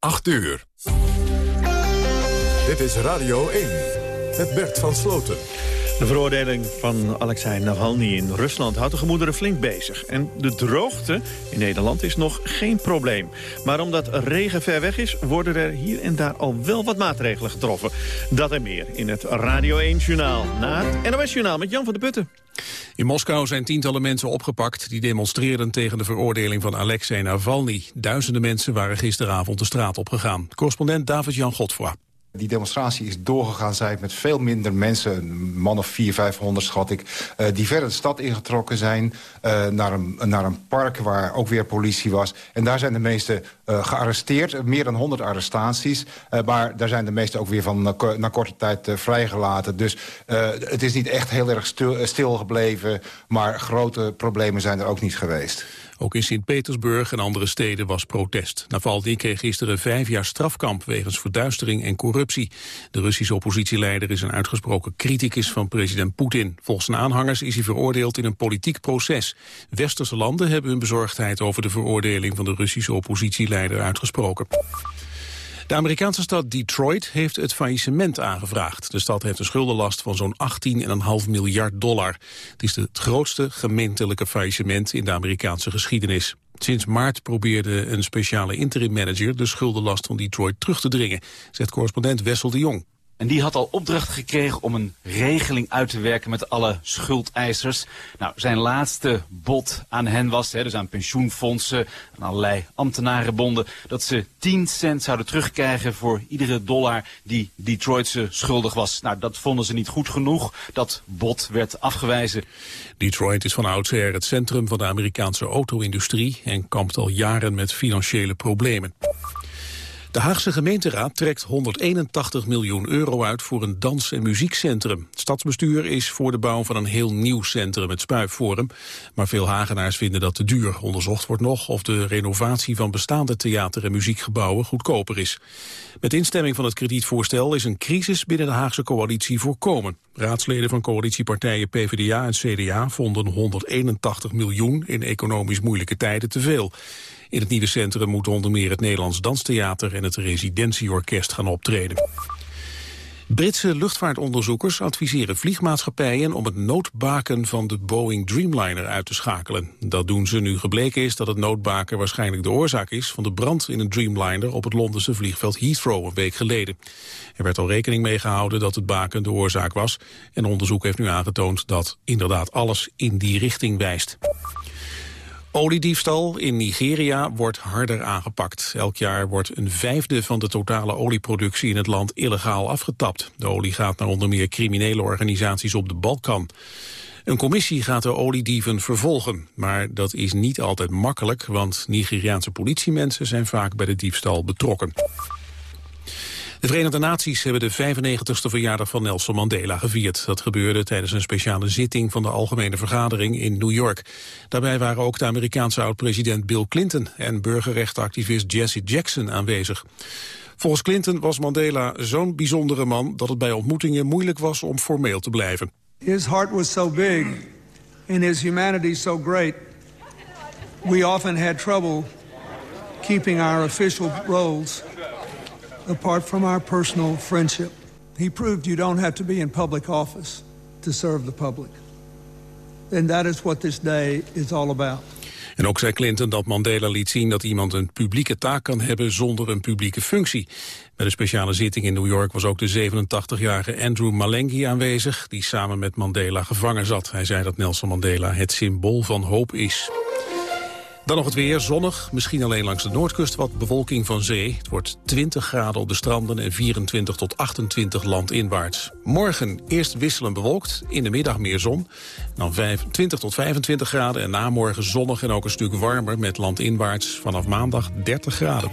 8 uur. Dit is Radio 1 met Bert van Sloten. De veroordeling van Alexei Navalny in Rusland houdt de gemoederen flink bezig. En de droogte in Nederland is nog geen probleem. Maar omdat regen ver weg is, worden er hier en daar al wel wat maatregelen getroffen. Dat en meer in het Radio 1-journaal. Na het NOS-journaal met Jan van der Putten. In Moskou zijn tientallen mensen opgepakt die demonstreerden tegen de veroordeling van Alexei Navalny. Duizenden mensen waren gisteravond de straat opgegaan. Correspondent David-Jan Godfroy. Die demonstratie is doorgegaan, zei met veel minder mensen... een man of 400, 500 schat ik... Uh, die verder de stad ingetrokken zijn... Uh, naar, een, naar een park waar ook weer politie was. En daar zijn de meesten uh, gearresteerd. Meer dan 100 arrestaties. maar daar zijn de meesten ook weer van na, korte tijd vrijgelaten. Dus het is niet echt heel erg stil, stil gebleven... maar grote problemen zijn er ook niet geweest. Ook in Sint-Petersburg en andere steden was protest. Navalny kreeg gisteren vijf jaar strafkamp wegens verduistering en corruptie. De Russische oppositieleider is een uitgesproken criticus van president Poetin. Volgens zijn aanhangers is hij veroordeeld in een politiek proces. Westerse landen hebben hun bezorgdheid over de veroordeling van de Russische oppositieleider uitgesproken. De Amerikaanse stad Detroit heeft het faillissement aangevraagd. De stad heeft een schuldenlast van zo'n 18,5 miljard dollar. Het is het grootste gemeentelijke faillissement in de Amerikaanse geschiedenis. Sinds maart probeerde een speciale interim manager de schuldenlast van Detroit terug te dringen, zegt correspondent Wessel de Jong. En die had al opdracht gekregen om een regeling uit te werken met alle schuldeisers. Nou, zijn laatste bod aan hen was, hè, dus aan pensioenfondsen, en allerlei ambtenarenbonden, dat ze 10 cent zouden terugkrijgen voor iedere dollar die Detroitse schuldig was. Nou, dat vonden ze niet goed genoeg. Dat bod werd afgewezen. Detroit is van oudsher het centrum van de Amerikaanse auto-industrie en kampt al jaren met financiële problemen. De Haagse gemeenteraad trekt 181 miljoen euro uit voor een dans- en muziekcentrum. Het stadsbestuur is voor de bouw van een heel nieuw centrum, het Spuifforum. Maar veel Hagenaars vinden dat te duur. Onderzocht wordt nog of de renovatie van bestaande theater- en muziekgebouwen goedkoper is. Met instemming van het kredietvoorstel is een crisis binnen de Haagse coalitie voorkomen. Raadsleden van coalitiepartijen PvdA en CDA vonden 181 miljoen in economisch moeilijke tijden te veel. In het nieuwe centrum moeten onder meer het Nederlands Danstheater en het Residentieorkest gaan optreden. Britse luchtvaartonderzoekers adviseren vliegmaatschappijen om het noodbaken van de Boeing Dreamliner uit te schakelen. Dat doen ze nu gebleken is dat het noodbaken waarschijnlijk de oorzaak is van de brand in een Dreamliner op het Londense vliegveld Heathrow een week geleden. Er werd al rekening mee gehouden dat het baken de oorzaak was en onderzoek heeft nu aangetoond dat inderdaad alles in die richting wijst. Oliediefstal in Nigeria wordt harder aangepakt. Elk jaar wordt een vijfde van de totale olieproductie in het land illegaal afgetapt. De olie gaat naar onder meer criminele organisaties op de Balkan. Een commissie gaat de oliedieven vervolgen. Maar dat is niet altijd makkelijk, want Nigeriaanse politiemensen zijn vaak bij de diefstal betrokken. De Verenigde Naties hebben de 95ste verjaardag van Nelson Mandela gevierd. Dat gebeurde tijdens een speciale zitting van de Algemene Vergadering in New York. Daarbij waren ook de Amerikaanse oud-president Bill Clinton en burgerrechtenactivist Jesse Jackson aanwezig. Volgens Clinton was Mandela zo'n bijzondere man dat het bij ontmoetingen moeilijk was om formeel te blijven. His heart was so big and his humanity so great. We often had trouble keeping our official roles apart from our personal friendship. He proved you don't have to be in public office to serve the public. And that is what this day is all about. En ook zei Clinton dat Mandela liet zien dat iemand een publieke taak kan hebben zonder een publieke functie. Bij de speciale zitting in New York was ook de 87-jarige Andrew Malengi aanwezig, die samen met Mandela gevangen zat. Hij zei dat Nelson Mandela het symbool van hoop is. Dan nog het weer, zonnig, misschien alleen langs de noordkust wat bewolking van zee. Het wordt 20 graden op de stranden en 24 tot 28 landinwaarts. Morgen eerst wisselend bewolkt, in de middag meer zon. Dan 20 tot 25 graden en namorgen zonnig en ook een stuk warmer... met landinwaarts vanaf maandag 30 graden.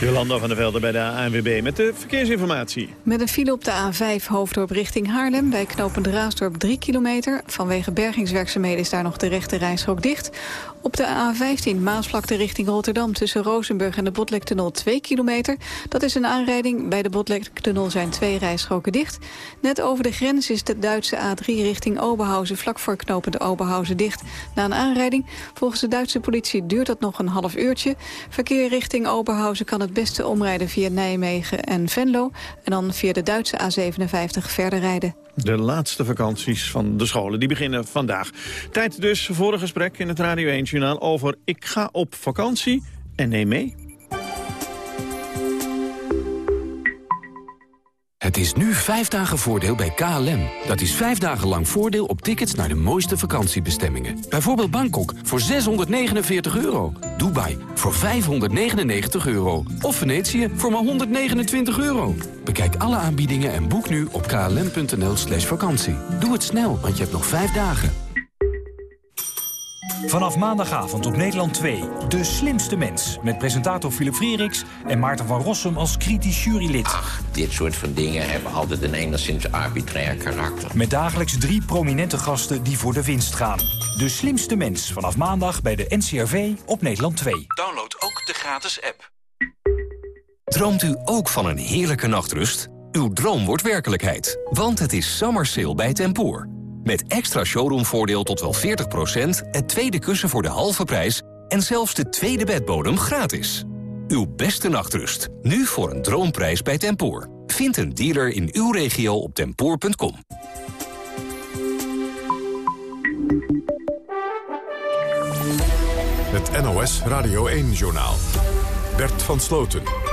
Jolanda van der Velde bij de ANWB met de verkeersinformatie. Met een file op de A5 Hoofddorp richting Haarlem... bij knooppunt Raasdorp 3 kilometer. Vanwege bergingswerkzaamheden is daar nog de rechte rijstrook dicht. Op de A15 Maasvlakte richting Rotterdam tussen Rozenburg en de Botlektunnel 2 kilometer. Dat is een aanrijding. Bij de Botlektunnel zijn twee rijstroken dicht. Net over de grens is de Duitse A3 richting Oberhausen vlak voor knopende Oberhausen dicht. Na een aanrijding, volgens de Duitse politie duurt dat nog een half uurtje. Verkeer richting Oberhausen kan het beste omrijden via Nijmegen en Venlo. En dan via de Duitse A57 verder rijden. De laatste vakanties van de scholen die beginnen vandaag. Tijd dus voor een gesprek in het Radio 1-journaal over ik ga op vakantie en neem mee. Het is nu vijf dagen voordeel bij KLM. Dat is vijf dagen lang voordeel op tickets naar de mooiste vakantiebestemmingen. Bijvoorbeeld Bangkok voor 649 euro. Dubai voor 599 euro. Of Venetië voor maar 129 euro. Bekijk alle aanbiedingen en boek nu op klm.nl slash vakantie. Doe het snel, want je hebt nog vijf dagen. Vanaf maandagavond op Nederland 2, De Slimste Mens. Met presentator Philip Freeriks en Maarten van Rossum als kritisch jurylid. Ach, dit soort van dingen hebben altijd een enigszins arbitrair karakter. Met dagelijks drie prominente gasten die voor de winst gaan. De Slimste Mens, vanaf maandag bij de NCRV op Nederland 2. Download ook de gratis app. Droomt u ook van een heerlijke nachtrust? Uw droom wordt werkelijkheid, want het is summer sale bij Tempoor. Met extra showroomvoordeel tot wel 40%, het tweede kussen voor de halve prijs... en zelfs de tweede bedbodem gratis. Uw beste nachtrust, nu voor een droomprijs bij Tempoor. Vind een dealer in uw regio op tempoor.com. Het NOS Radio 1-journaal. Bert van Sloten.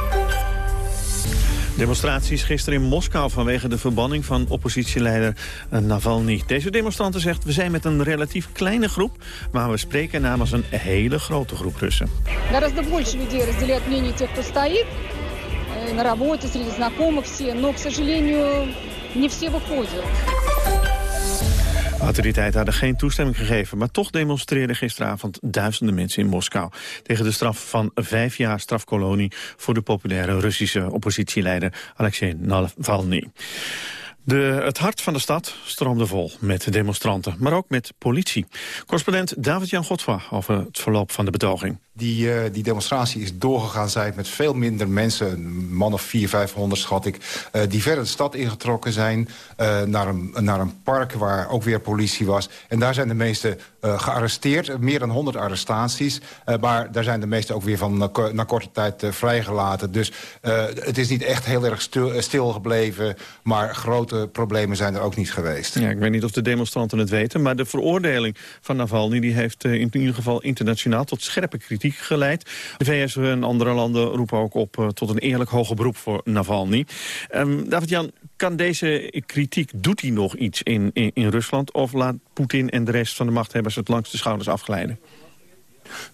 Demonstraties gisteren in Moskou vanwege de verbanning van oppositieleider eh, Navalny. Deze demonstranten zegt we zijn met een relatief kleine groep, maar we spreken namens een hele grote groep Russen. Гораздо больше людей разделяют мнение тех, кто стоит на работе, среди знакомых все, но, к сожалению, не все выходят. Autoriteiten hadden geen toestemming gegeven, maar toch demonstreerden gisteravond duizenden mensen in Moskou tegen de straf van vijf jaar strafkolonie voor de populaire Russische oppositieleider Alexei Navalny. De, het hart van de stad stroomde vol met demonstranten, maar ook met politie. Correspondent David-Jan Godfra over het verloop van de betoging. Die, uh, die demonstratie is doorgegaan zijn met veel minder mensen. Een man of 400, 500 schat ik. Uh, die verder de stad ingetrokken zijn. Uh, naar, een, naar een park waar ook weer politie was. En daar zijn de meeste gearresteerd. Meer dan 100 arrestaties. maar daar zijn de meeste ook weer van na korte tijd vrijgelaten. Dus het is niet echt heel erg stil, stil, gebleven. Maar grote problemen zijn er ook niet geweest. Ja, ik weet niet of de demonstranten het weten. Maar de veroordeling van Navalny die heeft in ieder geval internationaal tot scherpe kritiek geleid. De VS en andere landen roepen ook op uh, tot een eerlijk hoger beroep voor Navalny. Um, David-Jan, kan deze kritiek, doet hij nog iets in, in, in Rusland... of laat Poetin en de rest van de machthebbers het langs de schouders afglijden?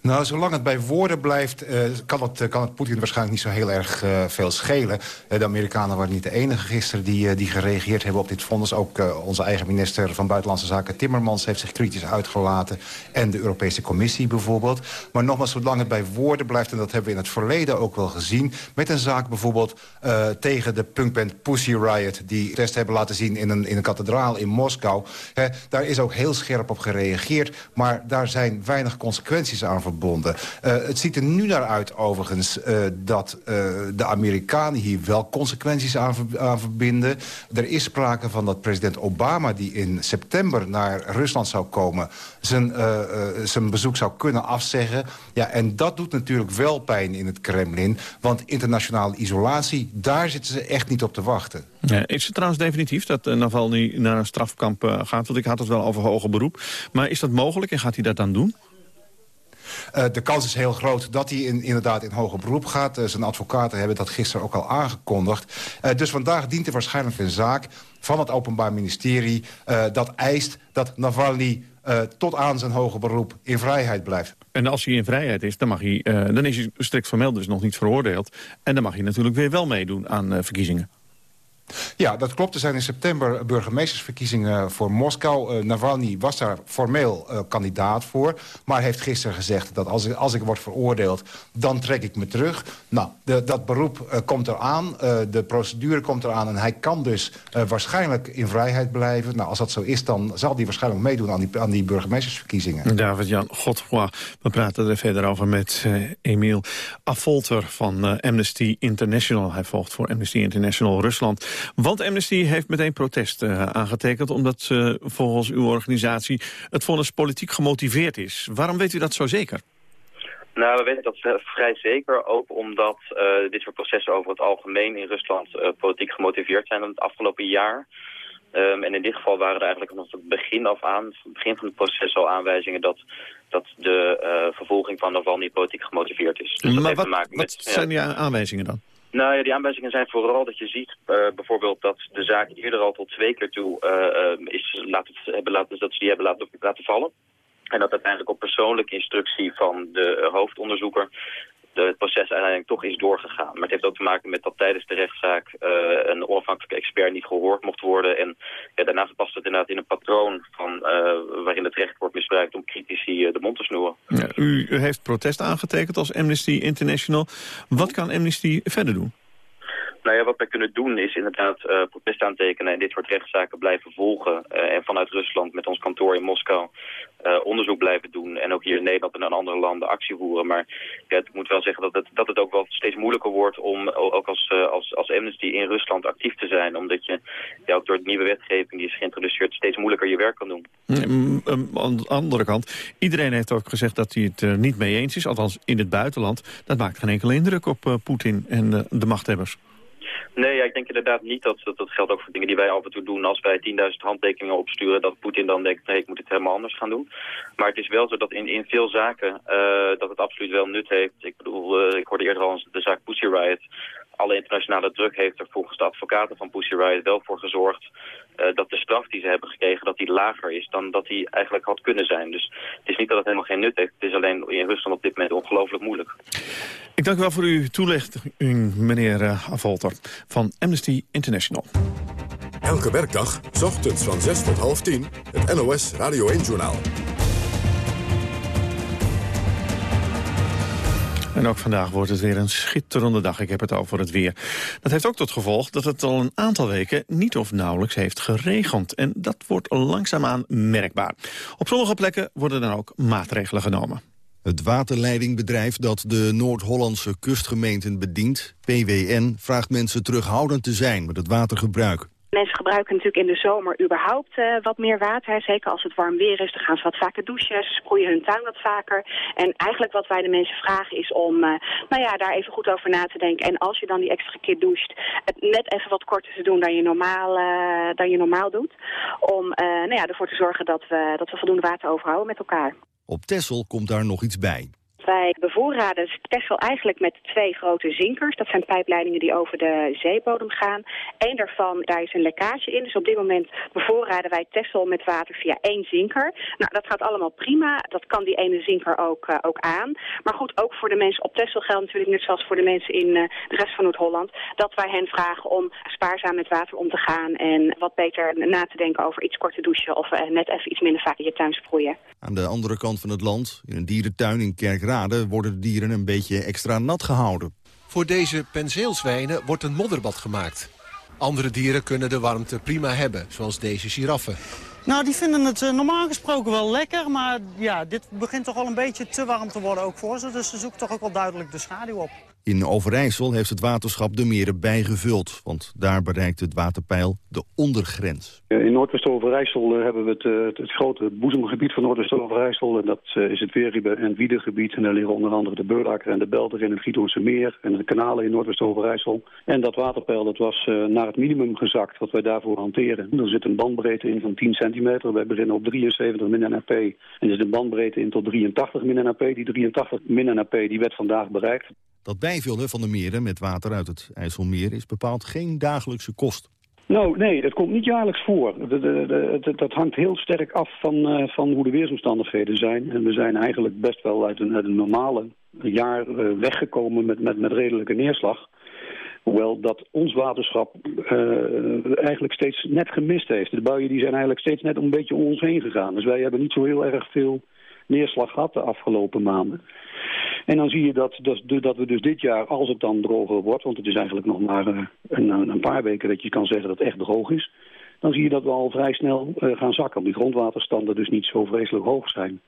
Nou, zolang het bij woorden blijft, uh, kan, het, kan het Poetin waarschijnlijk niet zo heel erg uh, veel schelen. De Amerikanen waren niet de enige gisteren die, die gereageerd hebben op dit vonnis. Ook onze eigen minister van Buitenlandse Zaken Timmermans heeft zich kritisch uitgelaten. En de Europese Commissie bijvoorbeeld. Maar nogmaals, zolang het bij woorden blijft, en dat hebben we in het verleden ook wel gezien... met een zaak bijvoorbeeld tegen de punkband Pussy Riot... die test hebben laten zien in een, in een kathedraal in Moskou. Daar is ook heel scherp op gereageerd. Maar daar zijn weinig consequenties aan verbonden. Uh, het ziet er nu naar uit overigens uh, dat uh, de Amerikanen hier wel consequenties aan, aan, verbinden. Er is sprake van dat president Obama, die in september naar Rusland zou komen... zijn, zijn bezoek zou kunnen afzeggen. Ja, en dat doet natuurlijk wel pijn in het Kremlin. Want internationale isolatie, daar zitten ze echt niet op te wachten. Ja, is het trouwens definitief dat Navalny naar een strafkamp gaat? Want ik had het wel over hoger beroep. Maar is dat mogelijk en gaat hij dat dan doen? Uh, de kans is heel groot dat hij in, inderdaad in hoger beroep gaat. Uh, zijn advocaten hebben dat gisteren ook al aangekondigd. Uh, dus vandaag dient er waarschijnlijk een zaak van het Openbaar Ministerie... dat eist dat Navalny tot aan zijn hoger beroep in vrijheid blijft. En als hij in vrijheid is, dan, mag hij, dan is hij strikt formeel dus nog niet veroordeeld. En dan mag hij natuurlijk weer wel meedoen aan verkiezingen. Ja, dat klopt. Er zijn in september burgemeestersverkiezingen voor Moskou. Uh, Navalny was daar formeel uh, kandidaat voor. Maar heeft gisteren gezegd dat als ik, als ik word veroordeeld... dan trek ik me terug. Nou, de, dat beroep komt eraan. de procedure komt eraan. En hij kan dus waarschijnlijk in vrijheid blijven. Nou, als dat zo is, dan zal hij waarschijnlijk meedoen... aan die, aan die burgemeestersverkiezingen. David-Jan Godfroy. We praten er verder over met Emiel Affolter van Amnesty International. Hij volgt voor Amnesty International Rusland. Want Amnesty heeft meteen protest uh, aangetekend... omdat uh, volgens uw organisatie het vonnis politiek gemotiveerd is. Waarom weet u dat zo zeker? Nou, we weten dat vrij zeker, ook omdat uh, dit soort processen over het algemeen in Rusland uh, politiek gemotiveerd zijn het afgelopen jaar. Um, en in dit geval waren er eigenlijk vanaf het begin af aan, het begin van het proces al aanwijzingen dat, dat de vervolging van Navalny politiek gemotiveerd is. Dus maar wat, met, wat zijn die aanwijzingen dan? Nou ja, die aanwijzingen zijn vooral dat je ziet uh, bijvoorbeeld dat de zaak eerder al tot twee keer toe uh, is laten, hebben laten, dat ze die hebben laten, laten vallen. En dat uiteindelijk op persoonlijke instructie van de hoofdonderzoeker het proces uiteindelijk toch is doorgegaan. Maar het heeft ook te maken met dat tijdens de rechtszaak uh, een onafhankelijke expert niet gehoord mocht worden. En ja, daarna past het inderdaad in een patroon van, uh, waarin het recht wordt misbruikt om critici uh, de mond te snoeren. Ja, u, u heeft protest aangetekend als Amnesty International. Wat kan Amnesty verder doen? Nou ja, wat wij kunnen doen is inderdaad uh, protest aantekenen en dit soort rechtszaken blijven volgen. Uh, en vanuit Rusland met ons kantoor in Moskou uh, onderzoek blijven doen. En ook hier in Nederland en in andere landen actie voeren. Maar ik moet wel zeggen dat het, dat het ook wel steeds moeilijker wordt om ook als, als, als Amnesty in Rusland actief te zijn. Omdat je ook door de nieuwe wetgeving die is geïntroduceerd steeds moeilijker je werk kan doen. Mm, mm, aan de andere kant, iedereen heeft ook gezegd dat hij het er niet mee eens is. Althans in het buitenland. Dat maakt geen enkele indruk op Poetin en de machthebbers. Nee, ik denk inderdaad niet dat, dat, dat geldt ook voor dingen die wij af en toe doen. Als wij 10.000 handtekeningen opsturen, dat Poetin dan denkt, nee, ik moet het helemaal anders gaan doen. Maar het is wel zo dat in, in veel zaken uh, dat het absoluut wel nut heeft. Ik bedoel, uh, ik hoorde eerder al de zaak Pussy Riot alle internationale druk heeft er volgens de advocaten van Pussy Riot wel voor gezorgd uh, dat de straf die ze hebben gekregen, dat die lager is dan dat die eigenlijk had kunnen zijn. Dus het is niet dat het helemaal geen nut heeft. Het is alleen in Rusland op dit moment ongelooflijk moeilijk. Ik dank u wel voor uw toelichting, meneer uh, Avolter van Amnesty International. Elke werkdag, s ochtends van 6 tot half 10, het NOS Radio 1-journaal. En ook vandaag wordt het weer een schitterende dag. Ik heb het over het weer. Dat heeft ook tot gevolg dat het al een aantal weken niet of nauwelijks heeft geregend. En dat wordt langzaamaan merkbaar. Op sommige plekken worden dan ook maatregelen genomen. Het waterleidingbedrijf dat de Noord-Hollandse kustgemeenten bedient, PWN, vraagt mensen terughoudend te zijn met het watergebruik. Mensen gebruiken natuurlijk in de zomer überhaupt uh, wat meer water. Zeker als het warm weer is, dan gaan ze wat vaker douchen. Ze sproeien hun tuin wat vaker. En eigenlijk wat wij de mensen vragen is om uh, nou ja, daar even goed over na te denken. En als je dan die extra keer doucht, het net even wat korter te doen dan je normaal, uh, dan je normaal doet. Om nou ja, ervoor te zorgen dat we, dat we voldoende water overhouden met elkaar. Op Tessel komt daar nog iets bij. Wij bevoorraden Texel eigenlijk met twee grote zinkers. Dat zijn pijpleidingen die over de zeebodem gaan. Eén daarvan, daar is een lekkage in. Dus op dit moment bevoorraden wij Texel met water via één zinker. Nou, dat gaat allemaal prima. Dat kan die ene zinker ook, uh, ook aan. Maar goed, ook voor de mensen op Texel geldt natuurlijk net zoals voor de mensen in uh, de rest van Noord-Holland... dat wij hen vragen om spaarzaam met water om te gaan... en wat beter na te denken over iets korter douchen... of uh, net even iets minder vaak in je tuin sproeien. Aan de andere kant van het land, in een dierentuin in Kerkrade worden de dieren een beetje extra nat gehouden. Voor deze penseelzwijnen wordt een modderbad gemaakt. Andere dieren kunnen de warmte prima hebben, zoals deze giraffen. Nou, die vinden het uh, normaal gesproken wel lekker, maar ja, dit begint toch al een beetje te warm te worden ook voor ze. Dus ze zoeken toch ook wel duidelijk de schaduw op. In Overijssel heeft het waterschap de meren bijgevuld. Want daar bereikt het waterpeil de ondergrens. In Noordwest-Overijssel eh, hebben we het, eh, het, grote boezemgebied van Noordwest-Overijssel. En dat eh, is het Weerriebe- en Wiedegebied. En daar liggen onder andere de Beurakker en de Belder in het Giethoornse meer. En de kanalen in Noordwest-Overijssel. En dat waterpeil dat was naar het minimum gezakt wat wij daarvoor hanteren. Er zit een bandbreedte in van 10 centimeter. Wij beginnen op 73 min NAP. En er zit een bandbreedte in tot 83 min NAP. Die 83 min NAP die werd vandaag bereikt. Dat bijvullen van de meren met water uit het IJsselmeer is bepaald geen dagelijkse kost. Nou, nee, dat komt niet jaarlijks voor. Dat, dat hangt heel sterk af van, uh, van hoe de weersomstandigheden zijn. En we zijn eigenlijk best wel uit een, een normale jaar uh, weggekomen met, met, met redelijke neerslag. Hoewel dat ons waterschap uh, eigenlijk steeds net gemist heeft. De buien die zijn eigenlijk steeds net een beetje om ons heen gegaan. Dus wij hebben niet zo heel erg veel neerslag gehad de afgelopen maanden. En dan zie je dat, dat, we dus dit jaar, als het dan droger wordt... want het is eigenlijk nog maar uh, een, een, paar weken dat je kan zeggen dat het echt droog is... dan zie je dat we al vrij snel uh, gaan zakken. Die grondwaterstanden dus niet zo vreselijk hoog zijn.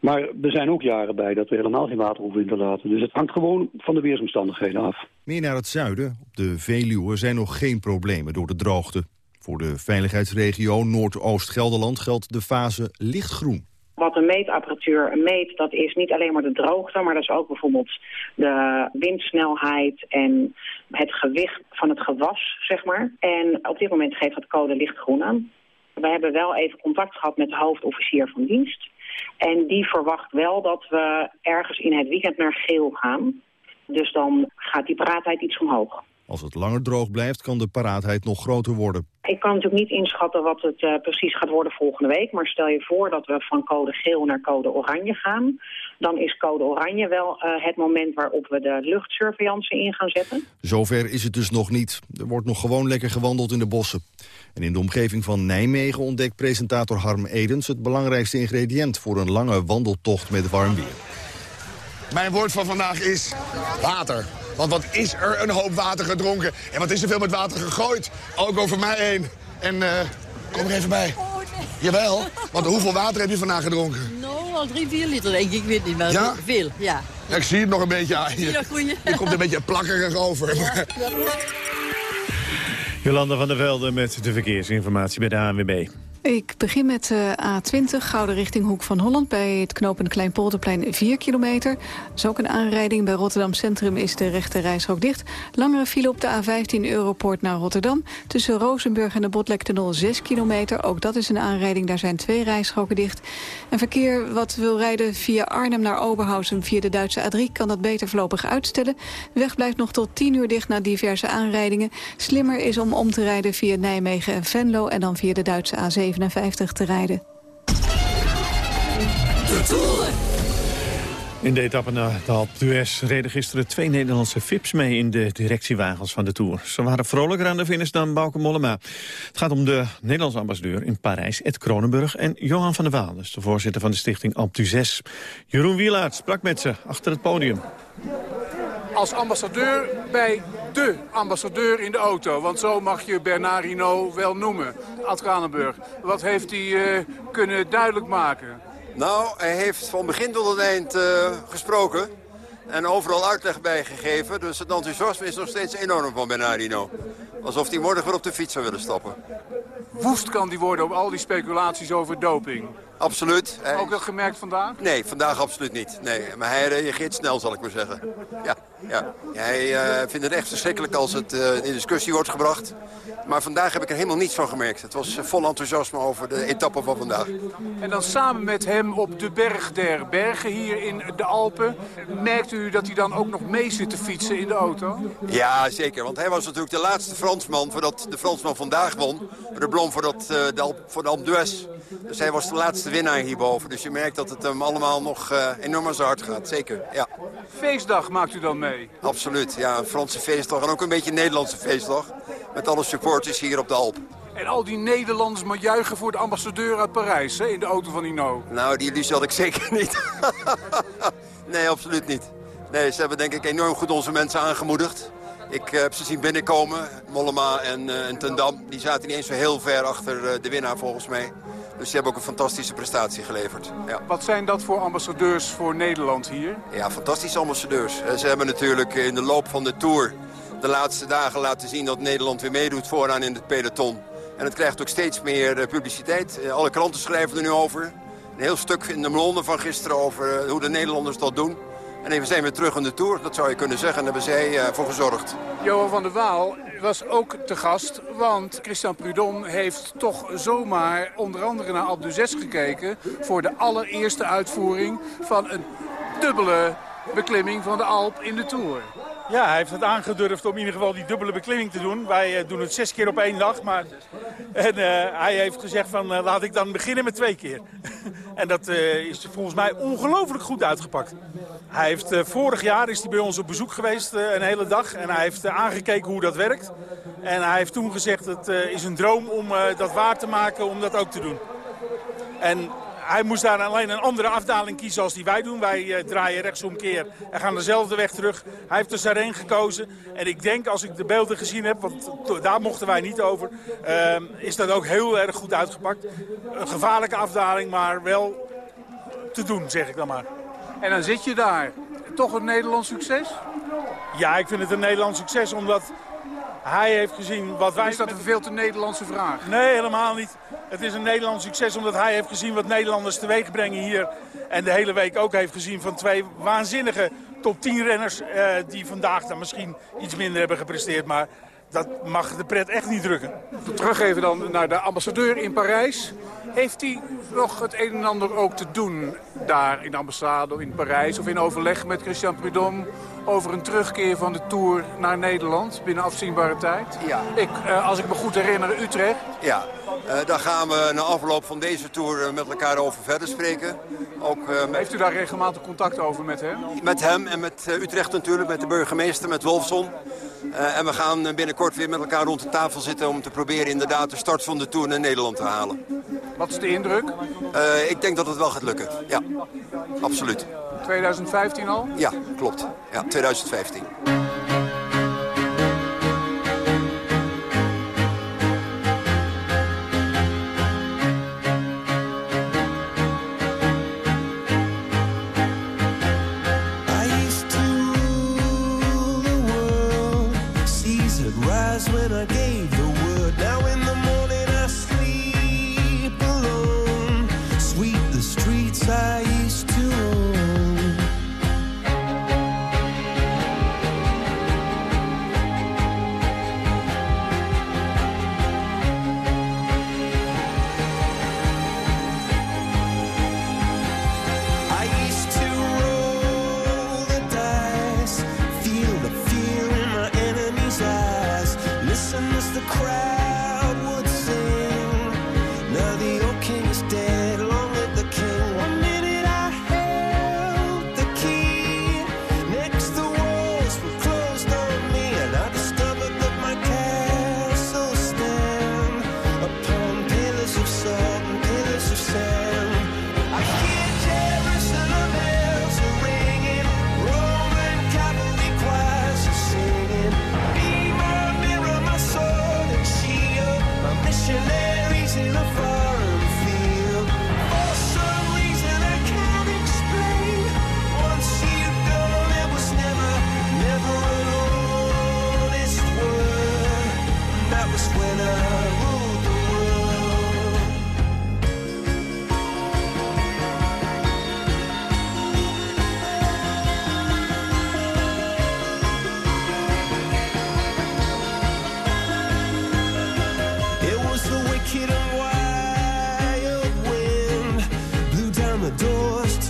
Maar er zijn ook jaren bij dat we helemaal geen water hoeven in te laten. Dus het hangt gewoon van de weersomstandigheden af. Meer naar het zuiden, op de Veluwe, zijn nog geen problemen door de droogte. Voor de veiligheidsregio Noordoost-Gelderland geldt de fase lichtgroen. Wat een meetapparatuur meet, dat is niet alleen maar de droogte... maar dat is ook bijvoorbeeld de windsnelheid en het gewicht van het gewas, zeg maar. En op dit moment geeft het code lichtgroen aan. We hebben wel even contact gehad met de hoofdofficier van dienst. En die verwacht wel dat we ergens in het weekend naar geel gaan. Dus dan gaat die paraatheid iets omhoog. Als het langer droog blijft, kan de paraatheid nog groter worden. Ik kan natuurlijk niet inschatten wat het uh, precies gaat worden volgende week. Maar stel je voor dat we van code geel naar code oranje gaan. Dan is code oranje wel uh, het moment waarop we de luchtsurveillance in gaan zetten. Zover is het dus nog niet. Er wordt nog gewoon lekker gewandeld in de bossen. En in de omgeving van Nijmegen ontdekt presentator Harm Edens... het belangrijkste ingrediënt voor een lange wandeltocht met warm weer. Mijn woord van vandaag is water. Want wat is er een hoop water gedronken? En wat is er veel met water gegooid? Ook over mij heen. En uh, kom er even bij. Jawel, want hoeveel water heb je vandaag gedronken? Nou, al drie, vier liter denk ik. Ik weet niet, maar ja? veel, ja. ja. Ik zie het nog een beetje aan je. Je komt een beetje plakkerig over. Ja. Jolanda van der Velde met de verkeersinformatie bij de ANWB. Ik begin met de A20, Gouden richting Hoek van Holland... bij het knooppunt Kleinpolderplein 4 kilometer. Dat is ook een aanrijding. Bij Rotterdam Centrum is de rechte dicht. Langere file op de A15 Europoort naar Rotterdam. Tussen Rozenburg en de Botlektunnel 6 kilometer. Ook dat is een aanrijding, daar zijn twee rijstroken dicht. En verkeer wat wil rijden via Arnhem naar Oberhausen... via de Duitse A3 kan dat beter voorlopig uitstellen. De weg blijft nog tot 10 uur dicht na diverse aanrijdingen. Slimmer is om om te rijden via Nijmegen en Venlo... en dan via de Duitse A7 te rijden. In de etappe naar de Alpe d'Huez reden gisteren twee Nederlandse FIPS mee in de directiewagens van de Tour. Ze waren vrolijker aan de finish dan Bauke Mollema. Het gaat om de Nederlandse ambassadeur in Parijs, Ed Kronenburg, en Johan van der Waal, dus de voorzitter van de stichting Alpe d'Huez. Jeroen Wielaert sprak met ze achter het podium als ambassadeur bij de ambassadeur in de auto. Want zo mag je Bernard Hinault wel noemen. Ad Kranenburg, wat heeft hij uh, kunnen duidelijk maken? Nou, hij heeft van begin tot het eind uh, gesproken. En overal uitleg bij gegeven. Dus het enthousiasme is nog steeds enorm van Bernardino. Alsof hij morgen weer op de fiets zou willen stappen. Woest kan die worden op al die speculaties over doping. Absoluut. Ook dat gemerkt vandaag? Nee, vandaag absoluut niet. Nee, maar hij reageert snel, zal ik maar zeggen. Ja, ja. Hij uh, vindt het echt verschrikkelijk als het uh, in discussie wordt gebracht. Maar vandaag heb ik er helemaal niets van gemerkt. Het was vol enthousiasme over de etappe van vandaag. En dan samen met hem op de Berg der Bergen hier in de Alpen. Merkt u dat hij dan ook nog mee zit te fietsen in de auto? Ja, zeker. Want hij was natuurlijk de laatste Fransman voordat de Fransman vandaag won. De Blom voor, dat, uh, de, voor de Alpe d'Huez. Dus hij was de laatste winnaar hierboven. Dus je merkt dat het hem allemaal nog uh, enorm aan zijn hart gaat. Zeker, ja. Feestdag maakt u dan mee? Absoluut, ja. Een Franse feestdag en ook een beetje een Nederlandse feestdag. Met alle supporters hier op de Alp. En al die Nederlanders maar juichen voor de ambassadeur uit Parijs, hè, in de auto van Ino. Nou, die illusie had ik zeker niet. nee, absoluut niet. Nee, ze hebben denk ik enorm goed onze mensen aangemoedigd. Ik heb ze zien binnenkomen, Mollema en, uh, en Tendam. Die zaten niet eens zo heel ver achter uh, de winnaar volgens mij. Dus die hebben ook een fantastische prestatie geleverd. Ja. Wat zijn dat voor ambassadeurs voor Nederland hier? Ja, fantastische ambassadeurs. Ze hebben natuurlijk in de loop van de Tour de laatste dagen laten zien dat Nederland weer meedoet vooraan in het peloton. En het krijgt ook steeds meer uh, publiciteit. alle kranten schrijven er nu over. Een heel stuk in de Londen van gisteren over hoe de Nederlanders dat doen. En we zijn weer terug in de Tour, dat zou je kunnen zeggen. Daar hebben zij uh, voor gezorgd. Johan van der Waal was ook te gast, want Christian Prudon heeft toch zomaar onder andere naar 6 gekeken... voor de allereerste uitvoering van een dubbele beklimming van de Alp in de Tour. Ja, hij heeft het aangedurfd om in ieder geval die dubbele beklimming te doen. Wij uh, doen het zes keer op één dag. Maar... En uh, hij heeft gezegd van uh, laat ik dan beginnen met twee keer. en dat is volgens mij ongelooflijk goed uitgepakt. Hij heeft, vorig jaar is hij bij ons op bezoek geweest een hele dag. En hij heeft aangekeken hoe dat werkt. En hij heeft toen gezegd het is een droom om dat waar te maken om dat ook te doen. En hij moest daar alleen een andere afdaling kiezen als die wij doen. Wij uh, draaien rechtsomkeer en gaan dezelfde weg terug. Hij heeft dus daarheen gekozen. En ik denk, als ik de beelden gezien heb, want daar mochten wij niet over... Uh, is dat ook heel erg goed uitgepakt. Een gevaarlijke afdaling, maar wel te doen, zeg ik dan maar. En dan zit je daar. Toch een Nederlands succes? Ja, ik vind het een Nederlands succes, omdat hij heeft gezien wat wij... Is dat een veel te Nederlandse vraag? Nee, helemaal niet. Het is een Nederlands succes omdat hij heeft gezien wat Nederlanders teweeg brengen hier. En de hele week ook heeft gezien van twee waanzinnige top 10 renners... Eh, die vandaag dan misschien iets minder hebben gepresteerd. Maar dat mag de pret echt niet drukken. Terug even dan naar de ambassadeur in Parijs. Heeft hij nog het een en ander ook te doen daar in de ambassade in Parijs... of in overleg met Christian Prudhomme over een terugkeer van de Tour naar Nederland binnen afzienbare tijd? Ja. Ik, uh, als ik me goed herinner, Utrecht. Ja, uh, daar gaan we na afloop van deze Tour uh, met elkaar over verder spreken. Ook, met... Heeft u daar regelmatig contact over met hem? Met hem en met Utrecht natuurlijk, met de burgemeester, met Wolfson. En we gaan binnenkort weer met elkaar rond de tafel zitten om te proberen inderdaad de start van de Tour naar Nederland te halen. Wat is de indruk? ik denk dat het wel gaat lukken, ja. Absoluut. 2015 al? Ja, klopt. Ja, 2015.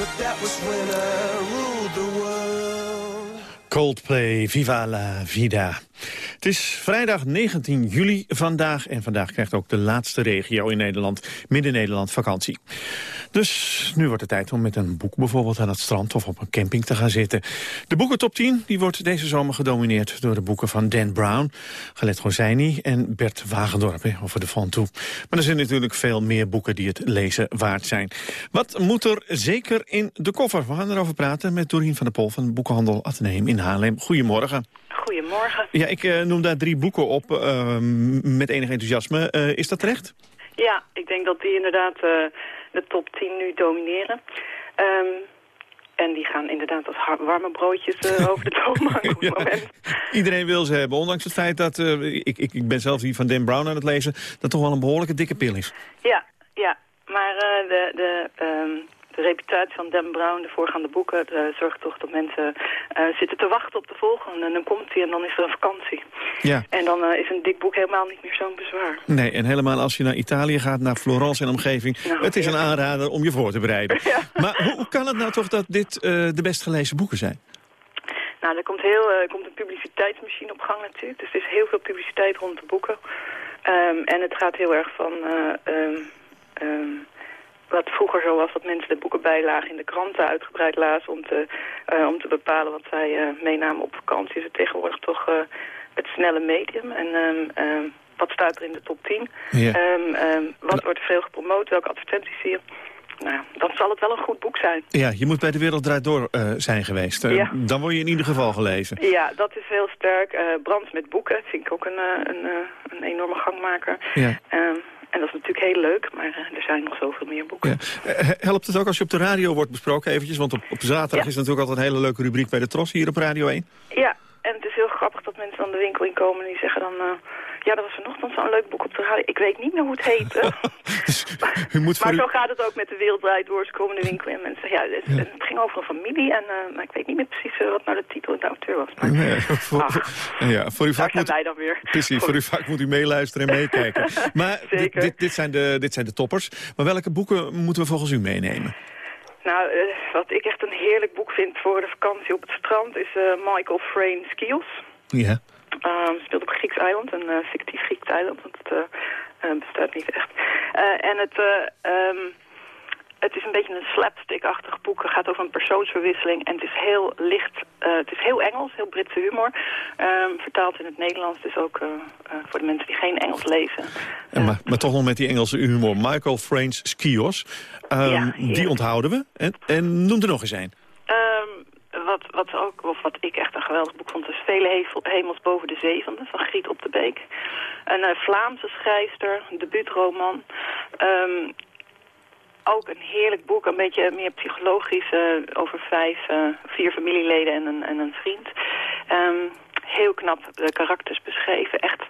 But that was when I ruled the world. Coldplay, Viva la Vida. Het is vrijdag 19 juli vandaag en vandaag krijgt ook de laatste regio in Nederland, Midden-Nederland, vakantie. Dus nu wordt het tijd om met een boek bijvoorbeeld aan het strand of op een camping te gaan zitten. De boekentop 10 die wordt deze zomer gedomineerd door de boeken van Dan Brown, Galet Gozijni en Bert Wagendorp over de Van toe. Maar er zijn natuurlijk veel meer boeken die het lezen waard zijn. Wat moet er zeker in de koffer? We gaan erover praten met Dorien van der Pol van Boekenhandel Atheneum in Haarlem. Goedemorgen. Goedemorgen. Ja, ik uh, noem daar drie boeken op uh, met enig enthousiasme. Uh, is dat terecht? Ja, ik denk dat die inderdaad de top 10 nu domineren. Um, en die gaan inderdaad als warme broodjes over de toonbank op het moment. Iedereen wil ze hebben, ondanks het feit dat... ik, ik, ik ben zelf hier van Dan Brown aan het lezen... dat toch wel een behoorlijke dikke pil is. Ja, ja. Maar de... de um, de reputatie van Dan Brown, de voorgaande boeken, uh, zorgt toch dat mensen uh, zitten te wachten op de volgende. En dan komt hij en dan is er een vakantie. Ja. En dan uh, is een dik boek helemaal niet meer zo'n bezwaar. Nee, en helemaal als je naar Italië gaat, naar Florence en omgeving. Nou, het is ja. een aanrader om je voor te bereiden. Ja. Maar hoe, hoe, kan het nou toch dat dit de best gelezen boeken zijn? Nou, er komt, heel, er komt een publiciteitsmachine op gang natuurlijk. Dus er is heel veel publiciteit rond de boeken. Um, en het gaat heel erg van... Um, um, wat vroeger zo was, dat mensen de boeken bijlagen in de kranten uitgebreid lazen om te, uh, om te bepalen wat zij uh, meenamen op vakantie. Is het tegenwoordig toch uh, het snelle medium. En um, um, wat staat er in de top 10? Ja. Um, wat wordt er veel gepromoot? Welke advertenties zie je? Nou, dan zal het wel een goed boek zijn. Ja, je moet bij de Wereld Draait Door zijn geweest. Ja. Dan word je in ieder geval gelezen. Ja, dat is heel sterk. Brand met boeken vind ik ook een, een, een enorme gangmaker. Ja. En dat is natuurlijk heel leuk, maar uh, er zijn nog zoveel meer boeken. Ja. Uh, helpt het ook als je op de radio wordt besproken eventjes? Want op, op zaterdag ja. is natuurlijk altijd een hele leuke rubriek bij de Tros hier op Radio 1. Ja, en het is heel grappig dat mensen dan de winkel inkomen en die zeggen dan... Uh, ja, dat was vanochtend zo'n leuk boek op de radio. Ik weet niet meer hoe het heette. dus, u moet maar u... zo gaat het ook met de wereld draait door. Ze komen de winkel in en mensen zeggen... Ja, het, het ging over een familie en maar ik weet niet meer precies wat nou de titel en de auteur was. Maar, nee, voor, ach, ja, voor uw vak moet, wij dan weer. Precies, voor uw vak moet u meeluisteren en meekijken. maar dit, dit, dit, zijn de, dit zijn de toppers. Maar welke boeken moeten we volgens u meenemen? Nou, uh, wat ik echt een heerlijk boek vind voor de vakantie op het strand... is uh, Michael Frayn Skills. Ja. Um, speelt op Grieks eiland, een uh, fictief Grieks eiland, want het uh, bestaat niet echt. Uh, en het, um, het is een beetje een slapstick-achtig boek. Het gaat over een persoonsverwisseling en het is heel licht. het is heel Engels, heel Britse humor. Um, vertaald in het Nederlands, dus ook voor de mensen die geen Engels lezen. En maar, maar, toch nog met die Engelse humor. Michael Frayn's Skios, ja, die onthouden we. En, en noem er nog eens een. Wat, wat, ook, of wat ik echt een geweldig boek vond, is Vele Hemels boven de zevende van Griet op de Beek. Een uh, Vlaamse schrijfster, debuutroman. Um, ook een heerlijk boek, een beetje meer psychologisch, uh, over vijf, uh, vier familieleden en een, en een vriend. Um, heel knap de karakters beschreven. Echt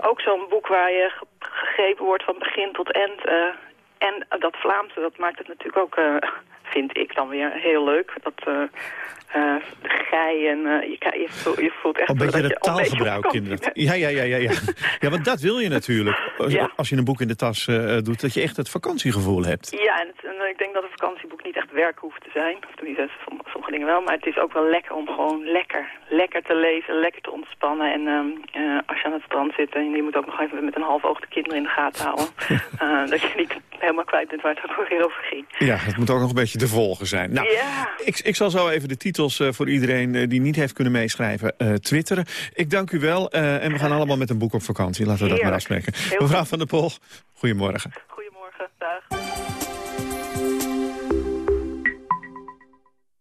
ook zo'n boek waar je gegrepen wordt van begin tot eind. en dat Vlaamse, dat maakt het natuurlijk ook vind ik dan weer heel leuk. Dat uh, de gij en uh, je, je, voelt, je voelt echt... Een beetje dat taalgebruik inderdaad. Ja, ja, ja, ja, ja. ja, want dat wil je natuurlijk. Als, Ja. als je een boek in de tas uh, doet, dat je echt het vakantiegevoel hebt. Ja, en, het, ik denk dat een vakantieboek niet echt werk hoeft te zijn. Of tenminste, som- sommige dingen wel. Maar het is ook wel lekker om gewoon lekker, lekker te lezen, lekker te ontspannen. En ehm, eh, als je aan het strand zit en je moet ook nog even met een half oog de kinderen in de gaten houden. eh, dat je niet helemaal kwijt bent waar het ook weer over ging. Ja, het moet ook nog een beetje te volgen zijn. Nou, Ja. ik, ik zal zo even de titels eh, voor iedereen eh, die niet heeft kunnen meeschrijven eh, twitteren. Ik dank u wel eh, en we gaan allemaal met een boek op vakantie. Laten we dat maar afspreken. Heel Mevrouw goed. van der Pol, goedemorgen. Goedemorgen, dag.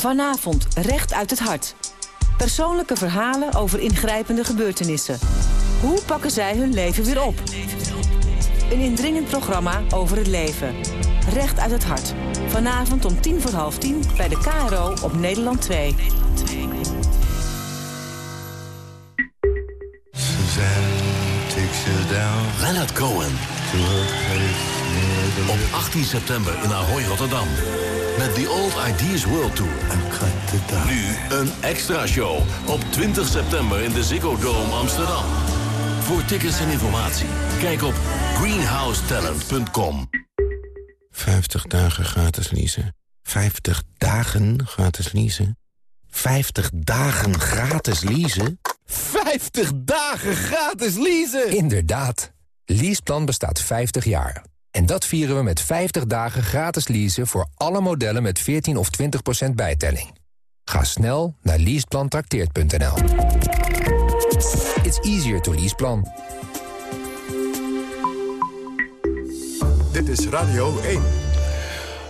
Vanavond recht uit het hart. Persoonlijke verhalen over ingrijpende gebeurtenissen. Hoe pakken zij hun leven weer op? Een indringend programma over het leven. Recht uit het hart. Vanavond om tien voor half tien bij de KRO op Nederland 2. Leonard Cohen. Op 18 september in Ahoy, Rotterdam. Met The Old Ideas World Tour. Nu een extra show op 20 september in de Ziggo Dome Amsterdam. Voor tickets en informatie, kijk op greenhousetalent.com. 50 dagen gratis leasen. 50 dagen gratis leasen. 50 dagen gratis leasen. 50 dagen gratis leasen! Inderdaad. Leaseplan bestaat 50 jaar. En dat vieren we met 50 dagen gratis leasen... voor alle modellen met 14 of 20% bijtelling. Ga snel naar leaseplantrakteert.nl. It's easier to leaseplan. Dit is Radio 1.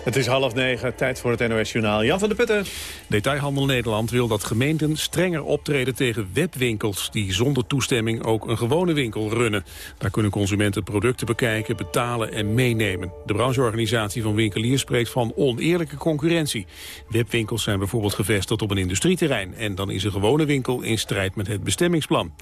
Het is half negen, tijd voor het NOS-journaal. Jan van der Putten. Detailhandel Nederland wil dat gemeenten strenger optreden tegen webwinkels... die zonder toestemming ook een gewone winkel runnen. Daar kunnen consumenten producten bekijken, betalen en meenemen. De brancheorganisatie van winkeliers spreekt van oneerlijke concurrentie. Webwinkels zijn bijvoorbeeld gevestigd op een industrieterrein... en dan is een gewone winkel in strijd met het bestemmingsplan.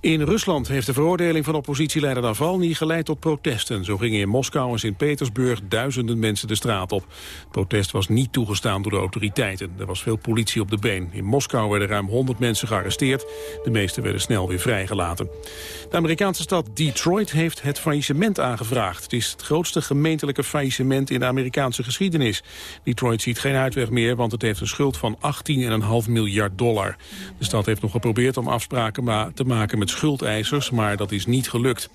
In Rusland heeft de veroordeling van oppositieleider Navalny geleid tot protesten. Zo gingen in Moskou en Sint-Petersburg duizenden mensen de straat op. Het protest was niet toegestaan door de autoriteiten. Er was veel politie op de been. In Moskou werden ruim 100 mensen gearresteerd. De meeste werden snel weer vrijgelaten. De Amerikaanse stad Detroit heeft het faillissement aangevraagd. Het is het grootste gemeentelijke faillissement in de Amerikaanse geschiedenis. Detroit ziet geen uitweg meer, want het heeft een schuld van 18,5 miljard dollar. De stad heeft nog geprobeerd om afspraken te maken met schuldeisers, maar dat is niet gelukt.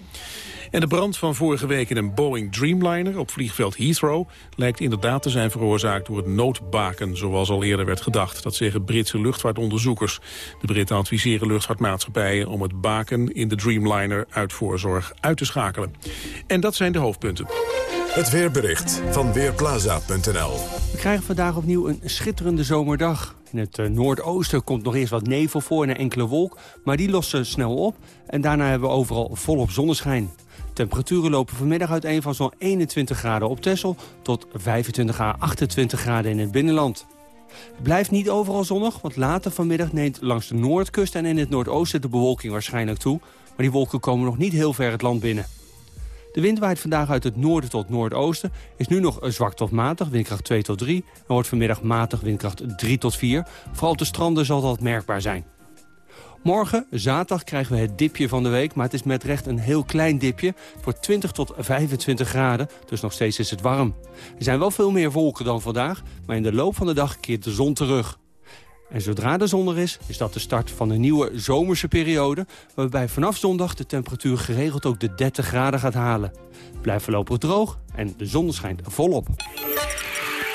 En de brand van vorige week in een Boeing Dreamliner op vliegveld Heathrow lijkt inderdaad te zijn veroorzaakt door het noodbaken, zoals al eerder werd gedacht. Dat zeggen Britse luchtvaartonderzoekers. De Britten adviseren luchtvaartmaatschappijen om het baken in de Dreamliner uit voorzorg uit te schakelen. En dat zijn de hoofdpunten. Het weerbericht van Weerplaza.nl We krijgen vandaag opnieuw een schitterende zomerdag. In het eh, noordoosten komt nog eerst wat nevel voor en een enkele wolk, maar die lossen snel op. En daarna hebben we overal volop zonneschijn. Temperaturen lopen vanmiddag uiteen van zo'n 21 graden op Texel... tot 25 à 28 graden in het binnenland. Het blijft niet overal zonnig, want later vanmiddag neemt langs de noordkust... en in het noordoosten de bewolking waarschijnlijk toe. Maar die wolken komen nog niet heel ver het land binnen. De wind waait vandaag uit het noorden tot noordoosten. Is nu nog zwak tot matig, windkracht 2 tot 3. En wordt vanmiddag matig, windkracht 3 tot 4. Vooral op de stranden zal dat merkbaar zijn. Morgen, zaterdag, krijgen we het dipje van de week. Maar het is met recht een heel klein dipje. Voor 20 tot 25 graden, dus nog steeds is het warm. Er zijn wel veel meer wolken dan vandaag. Maar in de loop van de dag keert de zon terug. En zodra de zon er is, is dat de start van een nieuwe zomerse periode... waarbij vanaf zondag de temperatuur geregeld ook de 30 graden gaat halen. Het blijft voorlopig droog en de zon schijnt volop.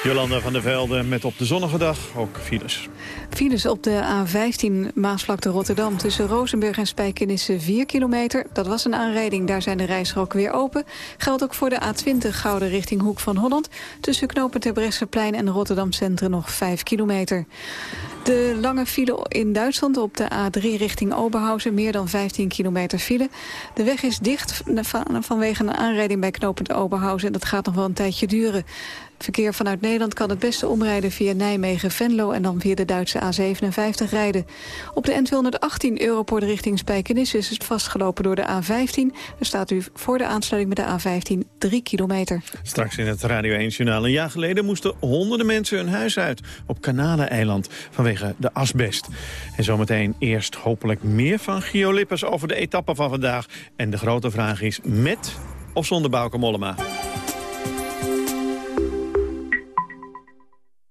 Jolanda van der Velde met op de zonnige dag ook files. Files op de A15 Maasvlakte Rotterdam tussen Rozenburg en Spijkenisse 4 kilometer. Dat was een aanrijding, daar zijn de rijstroken weer open. Geldt ook voor de A20 Gouden richting Hoek van Holland. Tussen knopen Terbrechtseplein en Rotterdam Centrum nog 5 kilometer. De lange file in Duitsland op de A3 richting Oberhausen. Meer dan 15 kilometer file. De weg is dicht vanwege een aanrijding bij knopend Oberhausen. En dat gaat nog wel een tijdje duren. Verkeer vanuit Nederland kan het beste omrijden via Nijmegen-Venlo... en dan via de Duitse A57 rijden. Op de N218 Europort richting Spijkenisse is het vastgelopen door de A15. Er staat u voor de aansluiting met de A15 3 kilometer. Straks in het Radio 1-journaal. Een jaar geleden moesten honderden mensen hun huis uit... op Kanaleneiland vanwege de asbest. En zometeen eerst hopelijk meer van Gio Lippers... over de etappe van vandaag. En de grote vraag is met of zonder Bauke Mollema?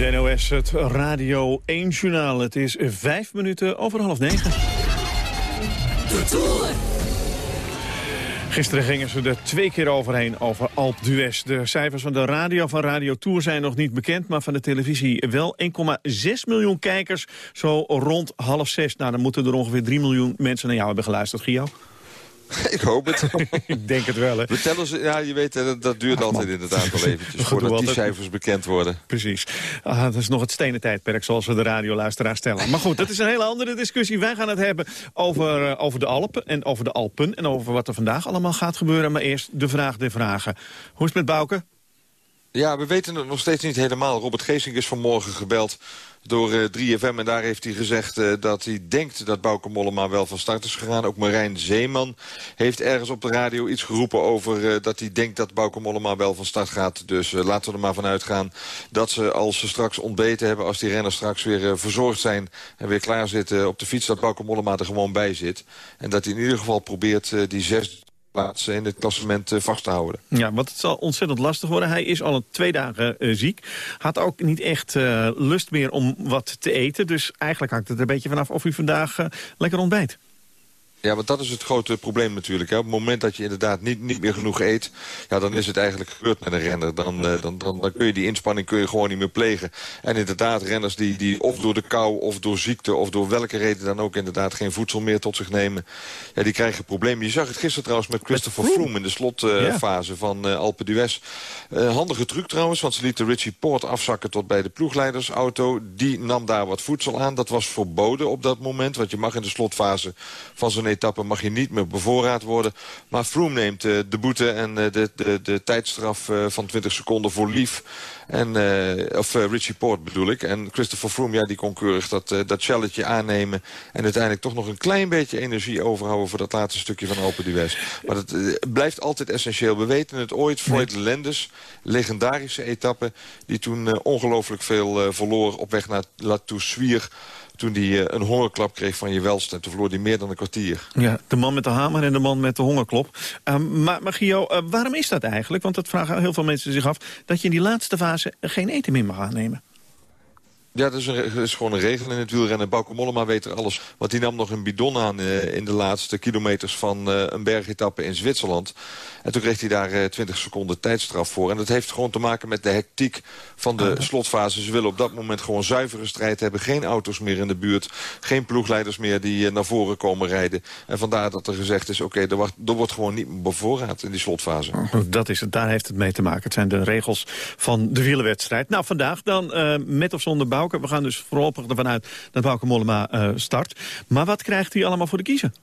De NOS, het Radio 1-journaal. Het is vijf minuten over half negen. De Tour. Gisteren gingen ze er twee keer overheen over Alp d'Huez. De cijfers van de radio van Radio Tour zijn nog niet bekend... maar van de televisie wel 1,6 miljoen kijkers. Zo rond half zes. Nou, dan moeten er ongeveer 3 miljoen mensen naar jou hebben geluisterd. Gio? Ik hoop het. ik denk het wel, hè. We tellen ze, ja, je weet, dat, dat duurt altijd inderdaad wel eventjes... voordat die cijfers bekend worden. Precies. Ah, dat is nog het stenen tijdperk, zoals we de radioluisteraar stellen. Maar goed, dat is een hele andere discussie. Wij gaan het hebben over, uh, over de Alpen en over de Alpen... en over wat er vandaag allemaal gaat gebeuren. Maar eerst de vraag der vragen. Hoe is het met Bouke? Ja, we weten het nog steeds niet helemaal. Robert Geesink is vanmorgen gebeld door uh, 3FM. En daar heeft hij gezegd uh, dat hij denkt dat Bauke Mollema wel van start is gegaan. Ook Marijn Zeeman heeft ergens op de radio iets geroepen over uh, dat hij denkt dat Bauke Mollema wel van start gaat. Dus laten we er maar van uitgaan dat ze als ze straks ontbeten hebben... als die renners straks weer verzorgd zijn en weer klaar zitten op de fiets... dat Bauke Mollema er gewoon bij zit. En dat hij in ieder geval probeert die zes plaatsen in het klassement vast te houden. Ja, want het zal ontzettend lastig worden. Hij is al twee dagen uh, ziek. Had ook niet echt uh, lust meer om wat te eten. Dus eigenlijk hangt het er een beetje vanaf of u vandaag lekker ontbijt. Ja, want dat is het grote probleem natuurlijk. Hè. Op het moment dat je inderdaad niet, niet meer genoeg eet... Ja, dan is het eigenlijk gebeurd met een renner. Dan, uh, dan, dan, dan kun je die inspanning kun je gewoon niet meer plegen. En inderdaad, renners die, die of door de kou of door ziekte... of door welke reden dan ook inderdaad geen voedsel meer tot zich nemen... Ja, die krijgen problemen. Je zag het gisteren trouwens met Christopher Froome... in de slotfase uh, ja. van uh, Alpe d'Huez. handige truc trouwens, want ze lieten Richie Poort afzakken... tot bij de ploegleidersauto. Die nam daar wat voedsel aan. Dat was verboden op dat moment. Want je mag in de slotfase van zo'n etappe mag je niet meer bevoorraad worden. Maar Froome neemt uh, de boete en uh, de, de, de tijdstraf uh, van 20 seconden voor lief. En, of Richie Port bedoel ik. En Christopher Froome, ja, die kon keurig dat, dat challenge aannemen. En uiteindelijk toch nog een klein beetje energie overhouden... voor dat laatste stukje van Alpe d'Huez. Maar het blijft altijd essentieel. We weten het ooit, Floyd nee. Lendes, legendarische etappe... die toen ongelooflijk veel verloor op weg naar La Toussuire toen hij uh, een hongerklap kreeg van je welst. En toen verloor hij meer dan een kwartier. Ja, de man met de hamer en de man met de hongerklop. Uh, maar, maar Gio, uh, waarom is dat eigenlijk? Want dat vragen heel veel mensen zich af. Dat je in die laatste fase geen eten meer mag aannemen. Ja, dat is, een, dat is gewoon een regel in het wielrennen. Bauke Mollema weet er alles. Want die nam nog een bidon aan uh, in de laatste kilometers van uh, een bergetappe in Zwitserland. En toen kreeg hij daar uh, 20 seconden tijdstraf voor. En dat heeft gewoon te maken met de hectiek van de ah. slotfase. Ze willen op dat moment gewoon zuivere strijd hebben. Geen auto's meer in de buurt. Geen ploegleiders meer die naar voren komen rijden. En vandaar dat er gezegd is, oké, okay, er, er, wordt gewoon niet meer bevoorraad in die slotfase. Oh, dat is het, daar heeft het mee te maken. Het zijn de regels van de wielerwedstrijd. Nou, vandaag dan met of zonder We gaan dus voorlopig ervan uit dat Bauke Mollema uh, start. Maar wat krijgt hij allemaal voor de kiezen?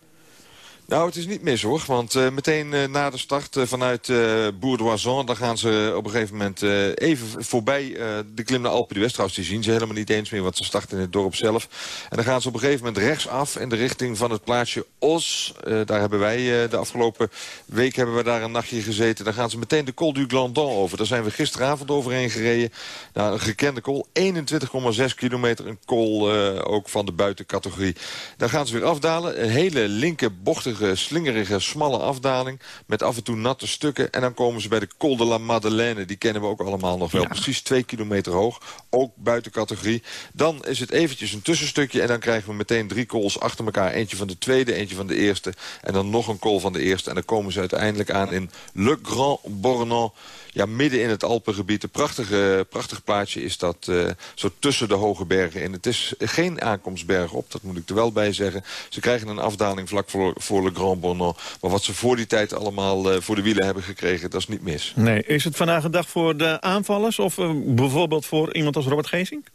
Nou, het is niet mis hoor. Want uh, meteen uh, na de start uh, vanuit Bourdoisan... dan gaan ze op een gegeven moment even voorbij de klim naar Alpe d'Huez. Trouwens, die zien ze helemaal niet eens meer, want ze starten in het dorp zelf. En dan gaan ze op een gegeven moment rechtsaf in de richting van het plaatsje Os. daar hebben wij de afgelopen week hebben we daar een nachtje gezeten. Dan gaan ze meteen de Col du Glandon over. Daar zijn we gisteravond overheen gereden. Een gekende col. 21,6 kilometer. Een col ook van de buitencategorie. Dan gaan ze weer afdalen. Een hele linker bochtige slingerige, smalle afdaling... met af en toe natte stukken. En dan komen ze bij de Col de la Madeleine. Die kennen we ook allemaal nog wel. Ja. Precies twee kilometer hoog. Ook buiten categorie. Dan is het eventjes een tussenstukje. En dan krijgen we meteen drie calls achter elkaar. Eentje van de tweede, eentje van de eerste. En dan nog een call van de eerste. En dan komen ze uiteindelijk aan in Le Grand Bornand ja, midden in het Alpengebied. Een prachtige, prachtig plaatje is dat uh, zo tussen de hoge bergen in. Het is geen aankomstberg op, dat moet ik er wel bij zeggen. Ze krijgen een afdaling vlak voor, voor Le Grand Bonnant. Maar wat ze voor die tijd allemaal eh, voor de wielen hebben gekregen, dat is niet mis. Nee, is het vandaag een dag voor de aanvallers of eh, bijvoorbeeld voor iemand als Robert Geesink?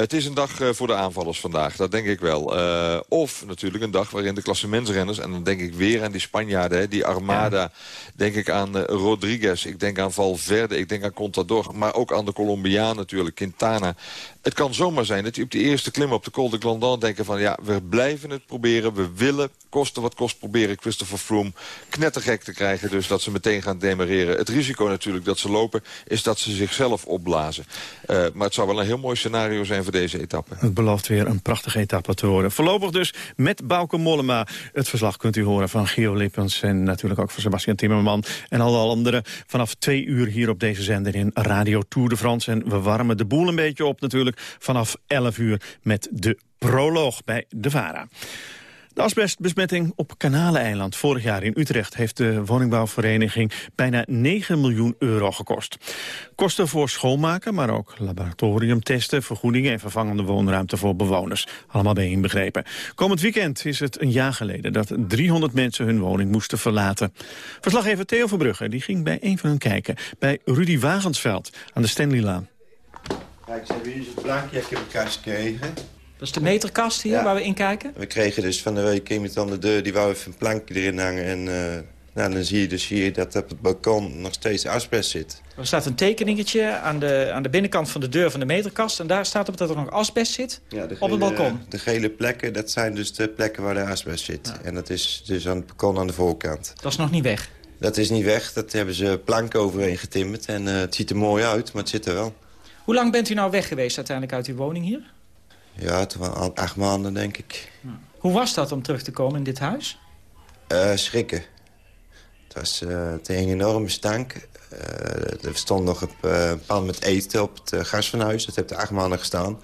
Het is een dag eh, voor de aanvallers vandaag, dat denk ik wel. Uh, of natuurlijk een dag waarin de klassementsrenners... en dan denk ik weer aan die Spanjaarden, hè, die Armada... denk ik aan uh, Rodriguez, ik denk aan Valverde, ik denk aan Contador... maar ook aan de Colombiaan natuurlijk, Quintana. Het kan zomaar zijn dat die op die eerste klim op de Col de Glandon denken van... ja, we blijven het proberen, we willen, kosten wat kost proberen... Christopher Froome knettergek te krijgen, dus dat ze meteen gaan demareren. Het risico natuurlijk dat ze lopen, is dat ze zichzelf opblazen. Uh, maar het zou wel een heel mooi scenario zijn voor deze etappe. Het belooft weer een prachtige etappe te worden. Voorlopig dus met Bauke Mollema. Het verslag kunt u horen van Gio Lippens en natuurlijk ook van Sebastian Timmerman... en alle anderen vanaf twee uur hier op deze zender in Radio Tour de France. En we warmen de boel een beetje op natuurlijk vanaf 11 uur met de proloog bij de VARA. De asbestbesmetting op Kanaleiland vorig jaar in Utrecht... heeft de woningbouwvereniging bijna 9 miljoen euro gekost. Kosten voor schoonmaken, maar ook laboratoriumtesten... vergoedingen en vervangende woonruimte voor bewoners. Allemaal bij inbegrepen. Komend weekend is het een jaar geleden... dat 300 mensen hun woning moesten verlaten. Verslaggever Theo Verbrugge die ging bij een van hen kijken... bij Rudy Wagensveld aan de Stanleylaan. Kijk, ze hebben hier zo'n plankje gekregen. Dat is de meterkast hier waar we in kijken? We kregen dus van de week iemand aan de deur, die wou even een plankje erin hangen. En uh, nou, dan zie je dus hier dat op het balkon nog steeds asbest zit. Er staat een tekeningetje aan de, aan de binnenkant van de deur van de meterkast. En daar staat op dat er nog asbest zit ja, gele, op het balkon. De gele plekken, dat zijn dus de plekken waar de asbest zit. Ja. En dat is dus aan het balkon aan de voorkant. Dat is nog niet weg? Dat is niet weg. Dat hebben ze planken overheen getimmerd. En uh, het ziet er mooi uit, maar het zit er wel. Hoe lang bent u nou weg geweest uiteindelijk uit uw woning hier? Ja, het waren acht maanden, denk ik. Hoe was dat om terug te komen in dit huis? Uh, schrikken. Het, was, uh, het hing een enorme stank. Uh, er stond nog een pan met eten op het gas van huis. Dat heeft acht maanden gestaan.